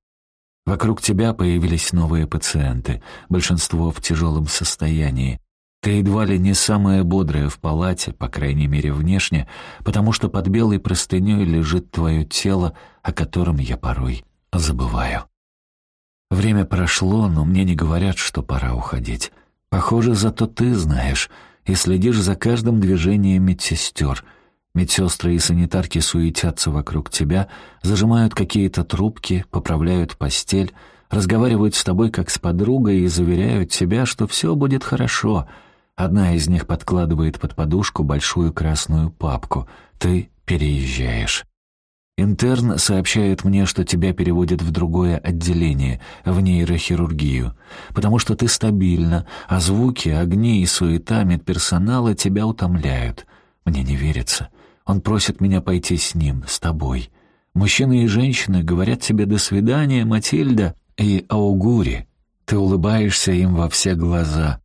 Speaker 1: Вокруг тебя появились новые пациенты, большинство в тяжелом состоянии. Ты едва ли не самая бодрая в палате, по крайней мере внешне, потому что под белой простыней лежит твое тело, о котором я порой забываю. Время прошло, но мне не говорят, что пора уходить. Похоже, зато ты знаешь и следишь за каждым движением медсестер. Медсестры и санитарки суетятся вокруг тебя, зажимают какие-то трубки, поправляют постель, разговаривают с тобой как с подругой и заверяют тебя, что все будет хорошо. Одна из них подкладывает под подушку большую красную папку. Ты переезжаешь. Интерн сообщает мне, что тебя переводят в другое отделение, в нейрохирургию, потому что ты стабильна, а звуки, огни и суета медперсонала тебя утомляют. Мне не верится. Он просит меня пойти с ним, с тобой. Мужчины и женщины говорят тебе «до свидания, Матильда» и «аугури». Ты улыбаешься им во все глаза.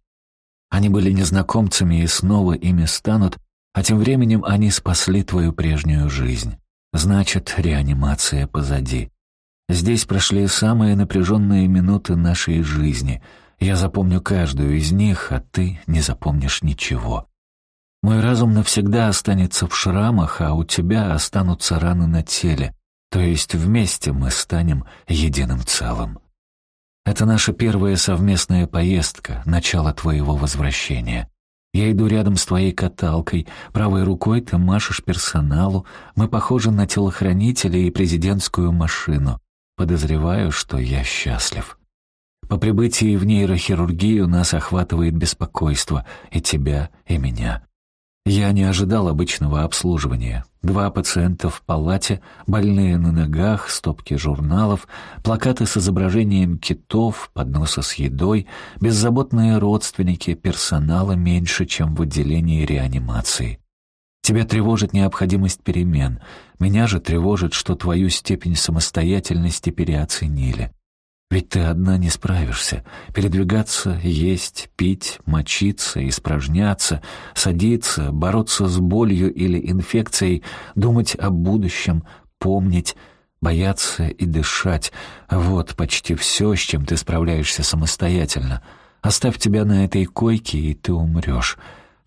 Speaker 1: Они были незнакомцами и снова ими станут, а тем временем они спасли твою прежнюю жизнь. Значит, реанимация позади. Здесь прошли самые напряженные минуты нашей жизни. Я запомню каждую из них, а ты не запомнишь ничего. Мой разум навсегда останется в шрамах, а у тебя останутся раны на теле, то есть вместе мы станем единым целым. Это наша первая совместная поездка, начало твоего возвращения. Я иду рядом с твоей каталкой, правой рукой ты машешь персоналу, мы похожи на телохранителя и президентскую машину. Подозреваю, что я счастлив. По прибытии в нейрохирургию нас охватывает беспокойство, и тебя, и меня. Я не ожидал обычного обслуживания. Два пациента в палате, больные на ногах, стопки журналов, плакаты с изображением китов, подносы с едой, беззаботные родственники, персонала меньше, чем в отделении реанимации. Тебя тревожит необходимость перемен. Меня же тревожит, что твою степень самостоятельности переоценили. Ведь ты одна не справишься. Передвигаться, есть, пить, мочиться, испражняться, садиться, бороться с болью или инфекцией, думать о будущем, помнить, бояться и дышать. Вот почти все, с чем ты справляешься самостоятельно. Оставь тебя на этой койке, и ты умрешь.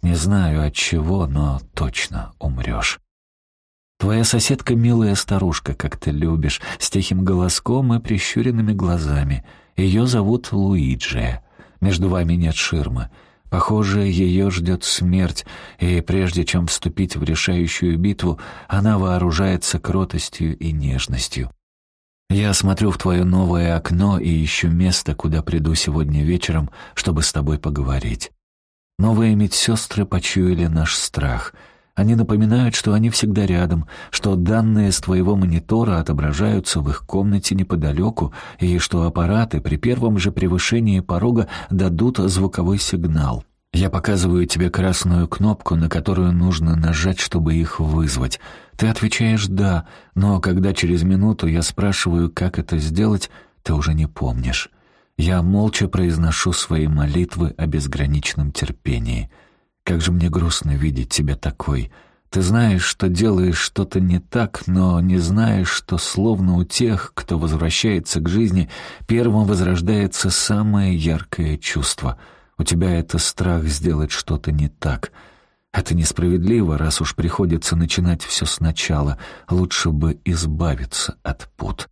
Speaker 1: Не знаю от чего, но точно умрешь. Твоя соседка милая старушка, как ты любишь, с тихим голоском и прищуренными глазами. Ее зовут Луиджия. Между вами нет ширмы. Похоже, ее ждет смерть, и прежде чем вступить в решающую битву, она вооружается кротостью и нежностью. Я смотрю в твое новое окно и ищу место, куда приду сегодня вечером, чтобы с тобой поговорить. Новые медсестры почуяли наш страх — они напоминают, что они всегда рядом, что данные с твоего монитора отображаются в их комнате неподалеку, и что аппараты при первом же превышении порога дадут звуковой сигнал. Я показываю тебе красную кнопку, на которую нужно нажать, чтобы их вызвать. Ты отвечаешь «да», но когда через минуту я спрашиваю, как это сделать, ты уже не помнишь. Я молча произношу свои молитвы о безграничном терпении — как же мне грустно видеть тебя такой. Ты знаешь, что делаешь что-то не так, но не знаешь, что словно у тех, кто возвращается к жизни, первым возрождается самое яркое чувство. У тебя это страх сделать что-то не так. Это несправедливо, раз уж приходится начинать все сначала. Лучше бы избавиться от пут.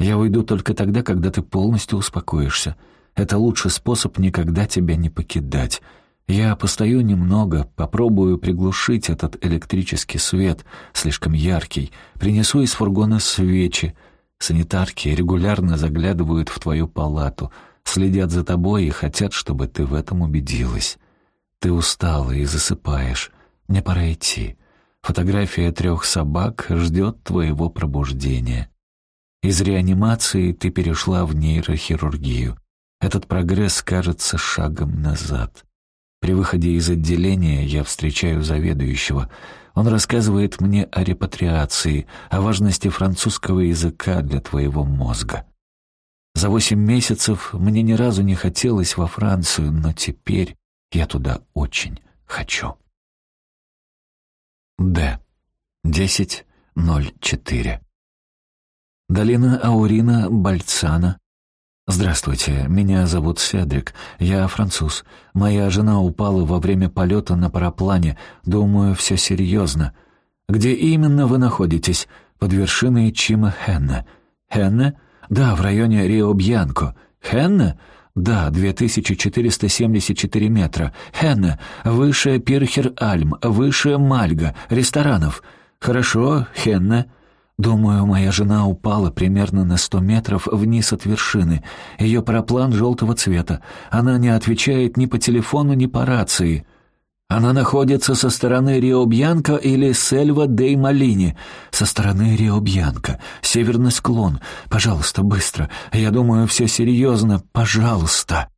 Speaker 1: Я уйду только тогда, когда ты полностью успокоишься. Это лучший способ никогда тебя не покидать. Я постою немного, попробую приглушить этот электрический свет, слишком яркий, принесу из фургона свечи. Санитарки регулярно заглядывают в твою палату, следят за тобой и хотят, чтобы ты в этом убедилась. Ты устала и засыпаешь. Мне пора идти. Фотография трех собак ждет твоего пробуждения. Из реанимации ты перешла в нейрохирургию. Этот прогресс кажется шагом назад. При выходе из отделения я встречаю заведующего. Он рассказывает мне о репатриации, о важности французского языка для твоего мозга. За восемь месяцев мне ни разу не хотелось во Францию, но теперь я туда очень хочу. Д. 10.04. Долина Аурина Бальцана, «Здравствуйте, меня зовут Седрик. Я француз. Моя жена упала во время полета на параплане. Думаю, все серьезно. Где именно вы находитесь? Под вершиной Чима Хенна. Хенна? Да, в районе Рио-Бьянко. Хенна? Да, 2474 метра. Хенна, выше Пирхер-Альм, выше Мальга, ресторанов. Хорошо, Хенна». Думаю, моя жена упала примерно на сто метров вниз от вершины. Ее параплан желтого цвета. Она не отвечает ни по телефону, ни по рации. Она находится со стороны Рио-Бьянко или Сельва-дей-Малини. Со стороны Рио-Бьянко. Северный склон. Пожалуйста, быстро. Я думаю, все серьезно. Пожалуйста.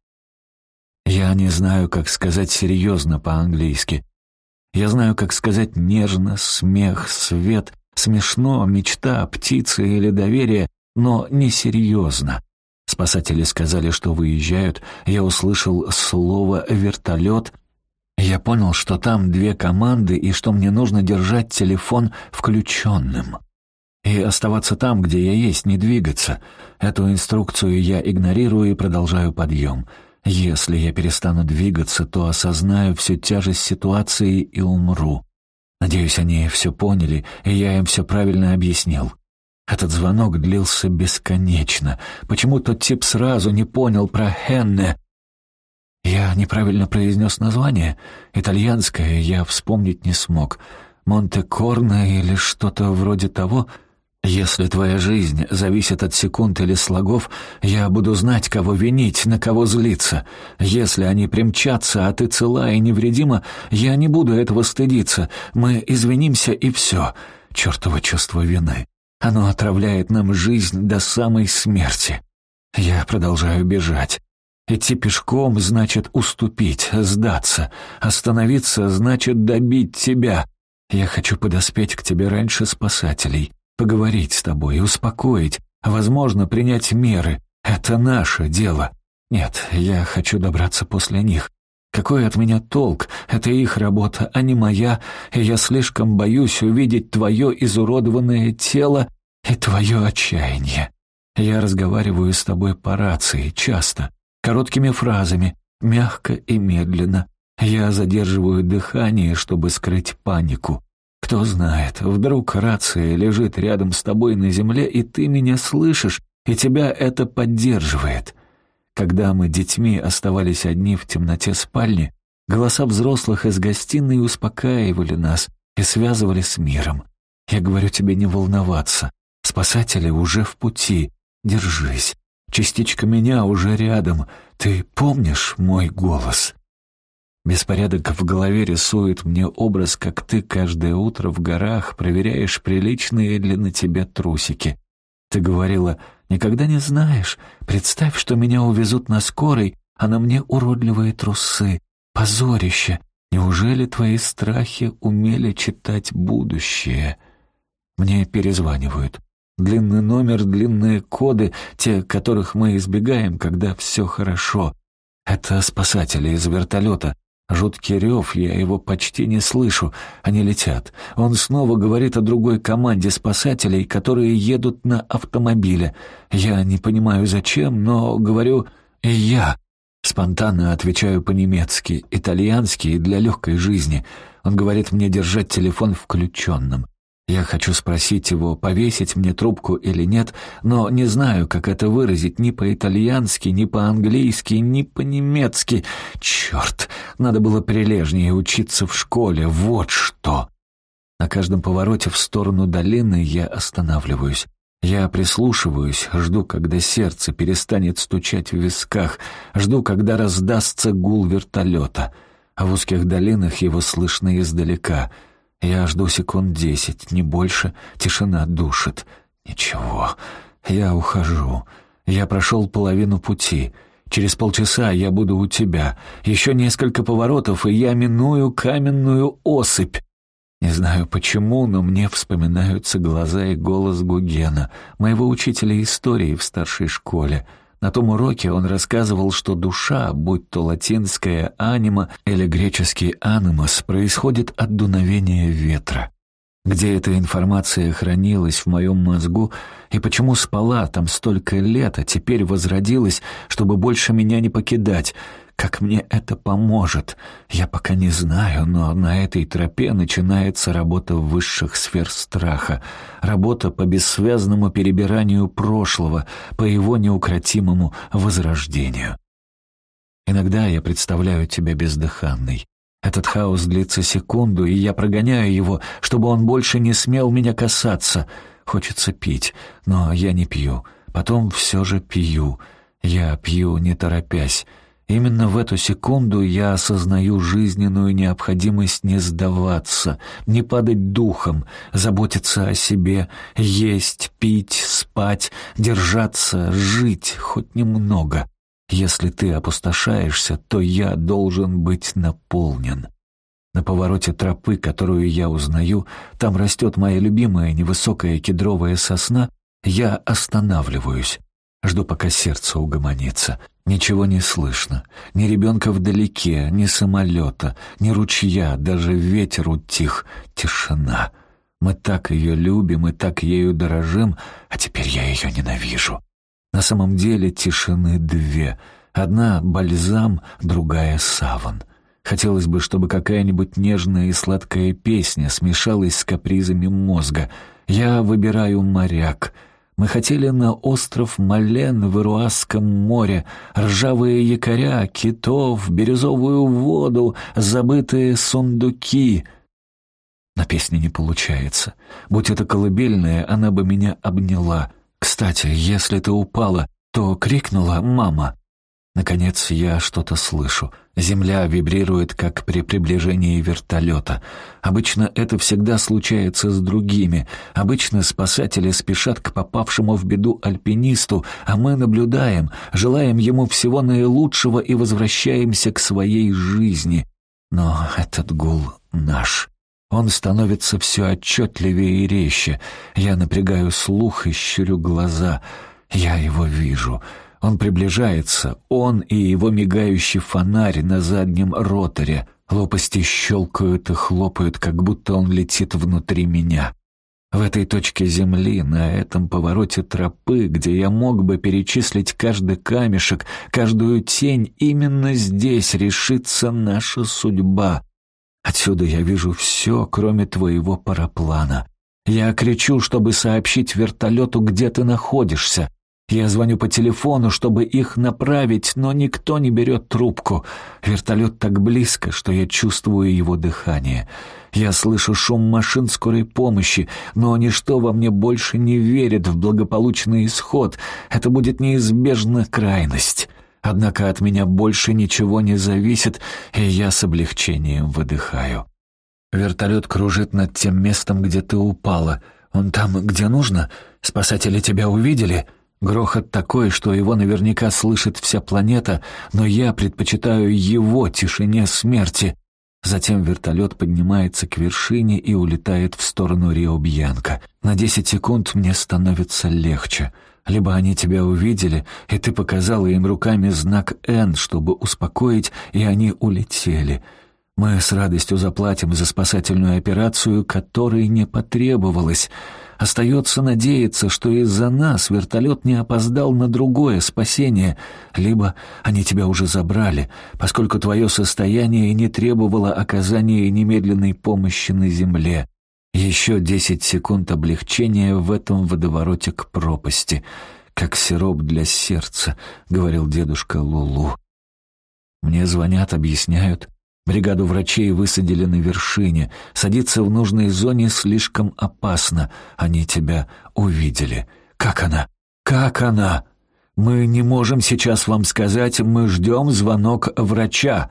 Speaker 1: Я не знаю, как сказать серьезно по-английски. Я знаю, как сказать нежно, смех, свет, Смешно, мечта, птица или доверие, но несерьезно. Спасатели сказали, что выезжают. Я услышал слово «вертолет». Я понял, что там две команды и что мне нужно держать телефон включенным. И оставаться там, где я есть, не двигаться. Эту инструкцию я игнорирую и продолжаю подъем. Если я перестану двигаться, то осознаю всю тяжесть ситуации и умру. Надеюсь, они все поняли, и я им все правильно объяснил. Этот звонок длился бесконечно. Почему тот тип сразу не понял про Хенне? Я неправильно произнес название. Итальянское я вспомнить не смог. Монте-Корно или что-то вроде того — если твоя жизнь зависит от секунд или слогов, я буду знать, кого винить, на кого злиться. Если они примчатся, а ты цела и невредима, я не буду этого стыдиться. Мы извинимся, и все. Чертово чувство вины. Оно отравляет нам жизнь до самой смерти. Я продолжаю бежать. Идти пешком значит уступить, сдаться. Остановиться значит добить тебя. Я хочу подоспеть к тебе раньше спасателей поговорить с тобой, успокоить, возможно, принять меры. Это наше дело. Нет, я хочу добраться после них. Какой от меня толк? Это их работа, а не моя, и я слишком боюсь увидеть твое изуродованное тело и твое отчаяние. Я разговариваю с тобой по рации, часто, короткими фразами, мягко и медленно. Я задерживаю дыхание, чтобы скрыть панику. Кто знает, вдруг рация лежит рядом с тобой на земле, и ты меня слышишь, и тебя это поддерживает. Когда мы детьми оставались одни в темноте спальни, голоса взрослых из гостиной успокаивали нас и связывали с миром. Я говорю тебе не волноваться. Спасатели уже в пути. Держись. Частичка меня уже рядом. Ты помнишь мой голос?» Беспорядок в голове рисует мне образ, как ты каждое утро в горах проверяешь, приличные ли на тебе трусики. Ты говорила, никогда не знаешь, представь, что меня увезут на скорой, а на мне уродливые трусы. Позорище! Неужели твои страхи умели читать будущее? Мне перезванивают. Длинный номер, длинные коды, те, которых мы избегаем, когда все хорошо. Это спасатели из вертолета, Жуткий рев, я его почти не слышу. Они летят. Он снова говорит о другой команде спасателей, которые едут на автомобиле. Я не понимаю, зачем, но говорю «и я». Спонтанно отвечаю по-немецки, итальянски и для легкой жизни. Он говорит мне держать телефон включенным. Я хочу спросить его, повесить мне трубку или нет, но не знаю, как это выразить ни по-итальянски, ни по-английски, ни по-немецки. Черт, надо было прилежнее учиться в школе, вот что. На каждом повороте в сторону долины я останавливаюсь. Я прислушиваюсь, жду, когда сердце перестанет стучать в висках, жду, когда раздастся гул вертолета. А в узких долинах его слышно издалека — я жду секунд десять, не больше. Тишина душит. Ничего. Я ухожу. Я прошел половину пути. Через полчаса я буду у тебя. Еще несколько поворотов, и я миную каменную осыпь. Не знаю почему, но мне вспоминаются глаза и голос Гугена, моего учителя истории в старшей школе — на том уроке он рассказывал, что душа, будь то латинская анима или греческий анимос, происходит от дуновения ветра. Где эта информация хранилась в моем мозгу и почему спала там столько лет, а теперь возродилась, чтобы больше меня не покидать, как мне это поможет, я пока не знаю, но на этой тропе начинается работа высших сфер страха, работа по бессвязному перебиранию прошлого, по его неукротимому возрождению. Иногда я представляю тебя бездыханной. Этот хаос длится секунду, и я прогоняю его, чтобы он больше не смел меня касаться. Хочется пить, но я не пью. Потом все же пью. Я пью, не торопясь. Именно в эту секунду я осознаю жизненную необходимость не сдаваться, не падать духом, заботиться о себе, есть, пить, спать, держаться, жить хоть немного. Если ты опустошаешься, то я должен быть наполнен. На повороте тропы, которую я узнаю, там растет моя любимая невысокая кедровая сосна, я останавливаюсь. Жду, пока сердце угомонится. Ничего не слышно. Ни ребенка вдалеке, ни самолета, ни ручья, даже ветер утих. Тишина. Мы так ее любим и так ею дорожим, а теперь я ее ненавижу. На самом деле тишины две. Одна — бальзам, другая — саван. Хотелось бы, чтобы какая-нибудь нежная и сладкая песня смешалась с капризами мозга. Я выбираю моряк. Мы хотели на остров Мален в Ируасском море, ржавые якоря, китов, бирюзовую воду, забытые сундуки. Но песня не получается. Будь это колыбельная, она бы меня обняла. Кстати, если ты упала, то крикнула «мама». Наконец я что-то слышу. Земля вибрирует, как при приближении вертолета. Обычно это всегда случается с другими. Обычно спасатели спешат к попавшему в беду альпинисту, а мы наблюдаем, желаем ему всего наилучшего и возвращаемся к своей жизни. Но этот гул наш. Он становится все отчетливее и резче. Я напрягаю слух и щурю глаза. Я его вижу — он приближается, он и его мигающий фонарь на заднем роторе. Лопасти щелкают и хлопают, как будто он летит внутри меня. В этой точке земли, на этом повороте тропы, где я мог бы перечислить каждый камешек, каждую тень, именно здесь решится наша судьба. Отсюда я вижу все, кроме твоего параплана. Я кричу, чтобы сообщить вертолету, где ты находишься. Я звоню по телефону, чтобы их направить, но никто не берет трубку. Вертолет так близко, что я чувствую его дыхание. Я слышу шум машин скорой помощи, но ничто во мне больше не верит в благополучный исход. Это будет неизбежно крайность. Однако от меня больше ничего не зависит, и я с облегчением выдыхаю. Вертолет кружит над тем местом, где ты упала. Он там, где нужно? Спасатели тебя увидели?» Грохот такой, что его наверняка слышит вся планета, но я предпочитаю его тишине смерти. Затем вертолет поднимается к вершине и улетает в сторону Рио-Бьянка. На десять секунд мне становится легче. Либо они тебя увидели, и ты показала им руками знак «Н», чтобы успокоить, и они улетели. Мы с радостью заплатим за спасательную операцию, которой не потребовалось — Остается надеяться, что из-за нас вертолет не опоздал на другое спасение, либо они тебя уже забрали, поскольку твое состояние не требовало оказания немедленной помощи на земле. Еще десять секунд облегчения в этом водовороте к пропасти. «Как сироп для сердца», — говорил дедушка Лулу. Мне звонят, объясняют. Бригаду врачей высадили на вершине. Садиться в нужной зоне слишком опасно. Они тебя увидели. Как она? Как она? Мы не можем сейчас вам сказать, мы ждем звонок врача.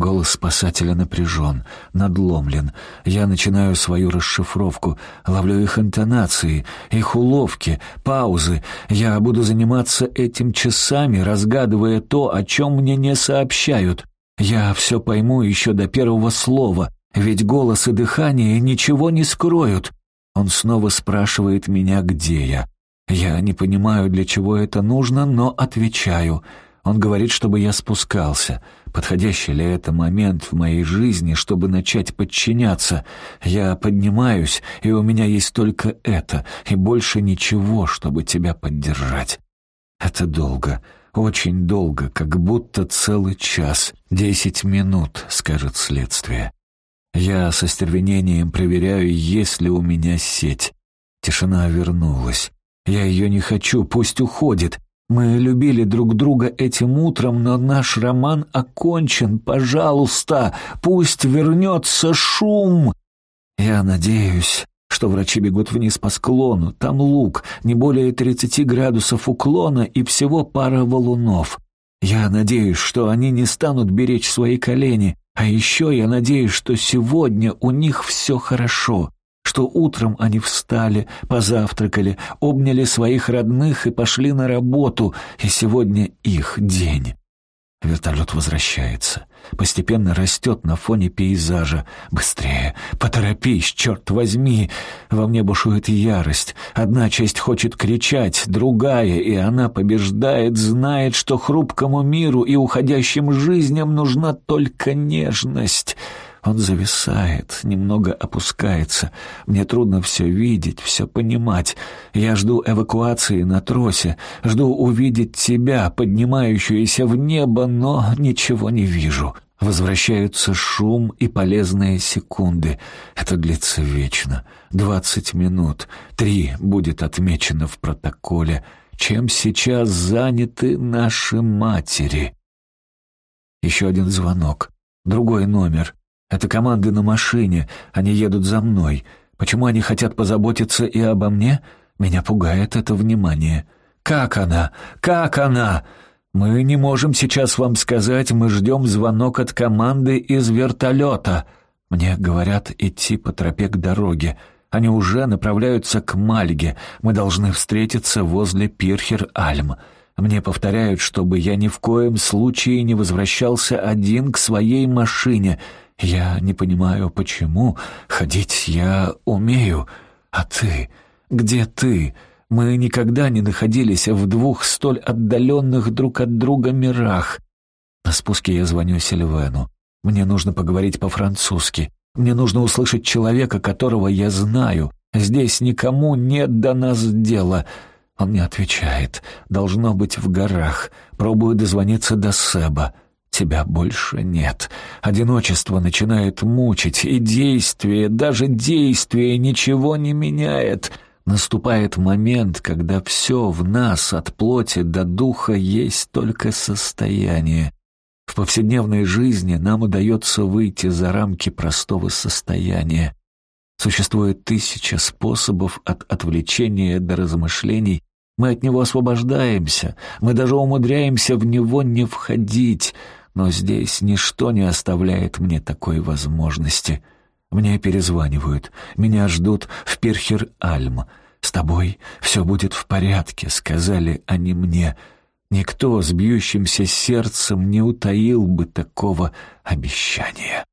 Speaker 1: Голос спасателя напряжен, надломлен. Я начинаю свою расшифровку, ловлю их интонации, их уловки, паузы. Я буду заниматься этим часами, разгадывая то, о чем мне не сообщают. Я все пойму еще до первого слова, ведь голос и дыхание ничего не скроют. Он снова спрашивает меня, где я. Я не понимаю, для чего это нужно, но отвечаю. Он говорит, чтобы я спускался. Подходящий ли это момент в моей жизни, чтобы начать подчиняться? Я поднимаюсь, и у меня есть только это, и больше ничего, чтобы тебя поддержать. Это долго. Очень долго, как будто целый час. Десять минут, скажет следствие. Я со стервенением проверяю, есть ли у меня сеть. Тишина вернулась. Я ее не хочу, пусть уходит. Мы любили друг друга этим утром, но наш роман окончен. Пожалуйста, пусть вернется шум. Я надеюсь, что врачи бегут вниз по склону, там луг, не более 30 градусов уклона и всего пара валунов. Я надеюсь, что они не станут беречь свои колени, а еще я надеюсь, что сегодня у них все хорошо, что утром они встали, позавтракали, обняли своих родных и пошли на работу, и сегодня их день. Вертолет возвращается. Постепенно растет на фоне пейзажа. Быстрее! Поторопись, черт возьми! Во мне бушует ярость. Одна часть хочет кричать, другая, и она побеждает, знает, что хрупкому миру и уходящим жизням нужна только нежность. Он зависает, немного опускается. Мне трудно все видеть, все понимать. Я жду эвакуации на тросе, жду увидеть тебя, поднимающуюся в небо, но ничего не вижу. Возвращаются шум и полезные секунды. Это длится вечно. Двадцать минут. Три будет отмечено в протоколе. Чем сейчас заняты наши матери? Еще один звонок. Другой номер. Это команды на машине. Они едут за мной. Почему они хотят позаботиться и обо мне? Меня пугает это внимание. Как она? Как она? Мы не можем сейчас вам сказать, мы ждем звонок от команды из вертолета. Мне говорят идти по тропе к дороге. Они уже направляются к Мальге. Мы должны встретиться возле Пирхер-Альм. Мне повторяют, чтобы я ни в коем случае не возвращался один к своей машине. Я не понимаю, почему. Ходить я умею. А ты? Где ты? Мы никогда не находились в двух столь отдаленных друг от друга мирах. На спуске я звоню Сильвену. Мне нужно поговорить по-французски. Мне нужно услышать человека, которого я знаю. Здесь никому нет до нас дела. Он не отвечает. Должно быть в горах. Пробую дозвониться до Себа. Тебя больше нет. Одиночество начинает мучить, и действие, даже действие ничего не меняет. Наступает момент, когда все в нас, от плоти до духа, есть только состояние. В повседневной жизни нам удается выйти за рамки простого состояния. Существует тысяча способов от отвлечения до размышлений. Мы от него освобождаемся, мы даже умудряемся в него не входить, но здесь ничто не оставляет мне такой возможности — мне перезванивают. Меня ждут в Пирхер-Альм. С тобой все будет в порядке, сказали они мне. Никто с бьющимся сердцем не утаил бы такого обещания.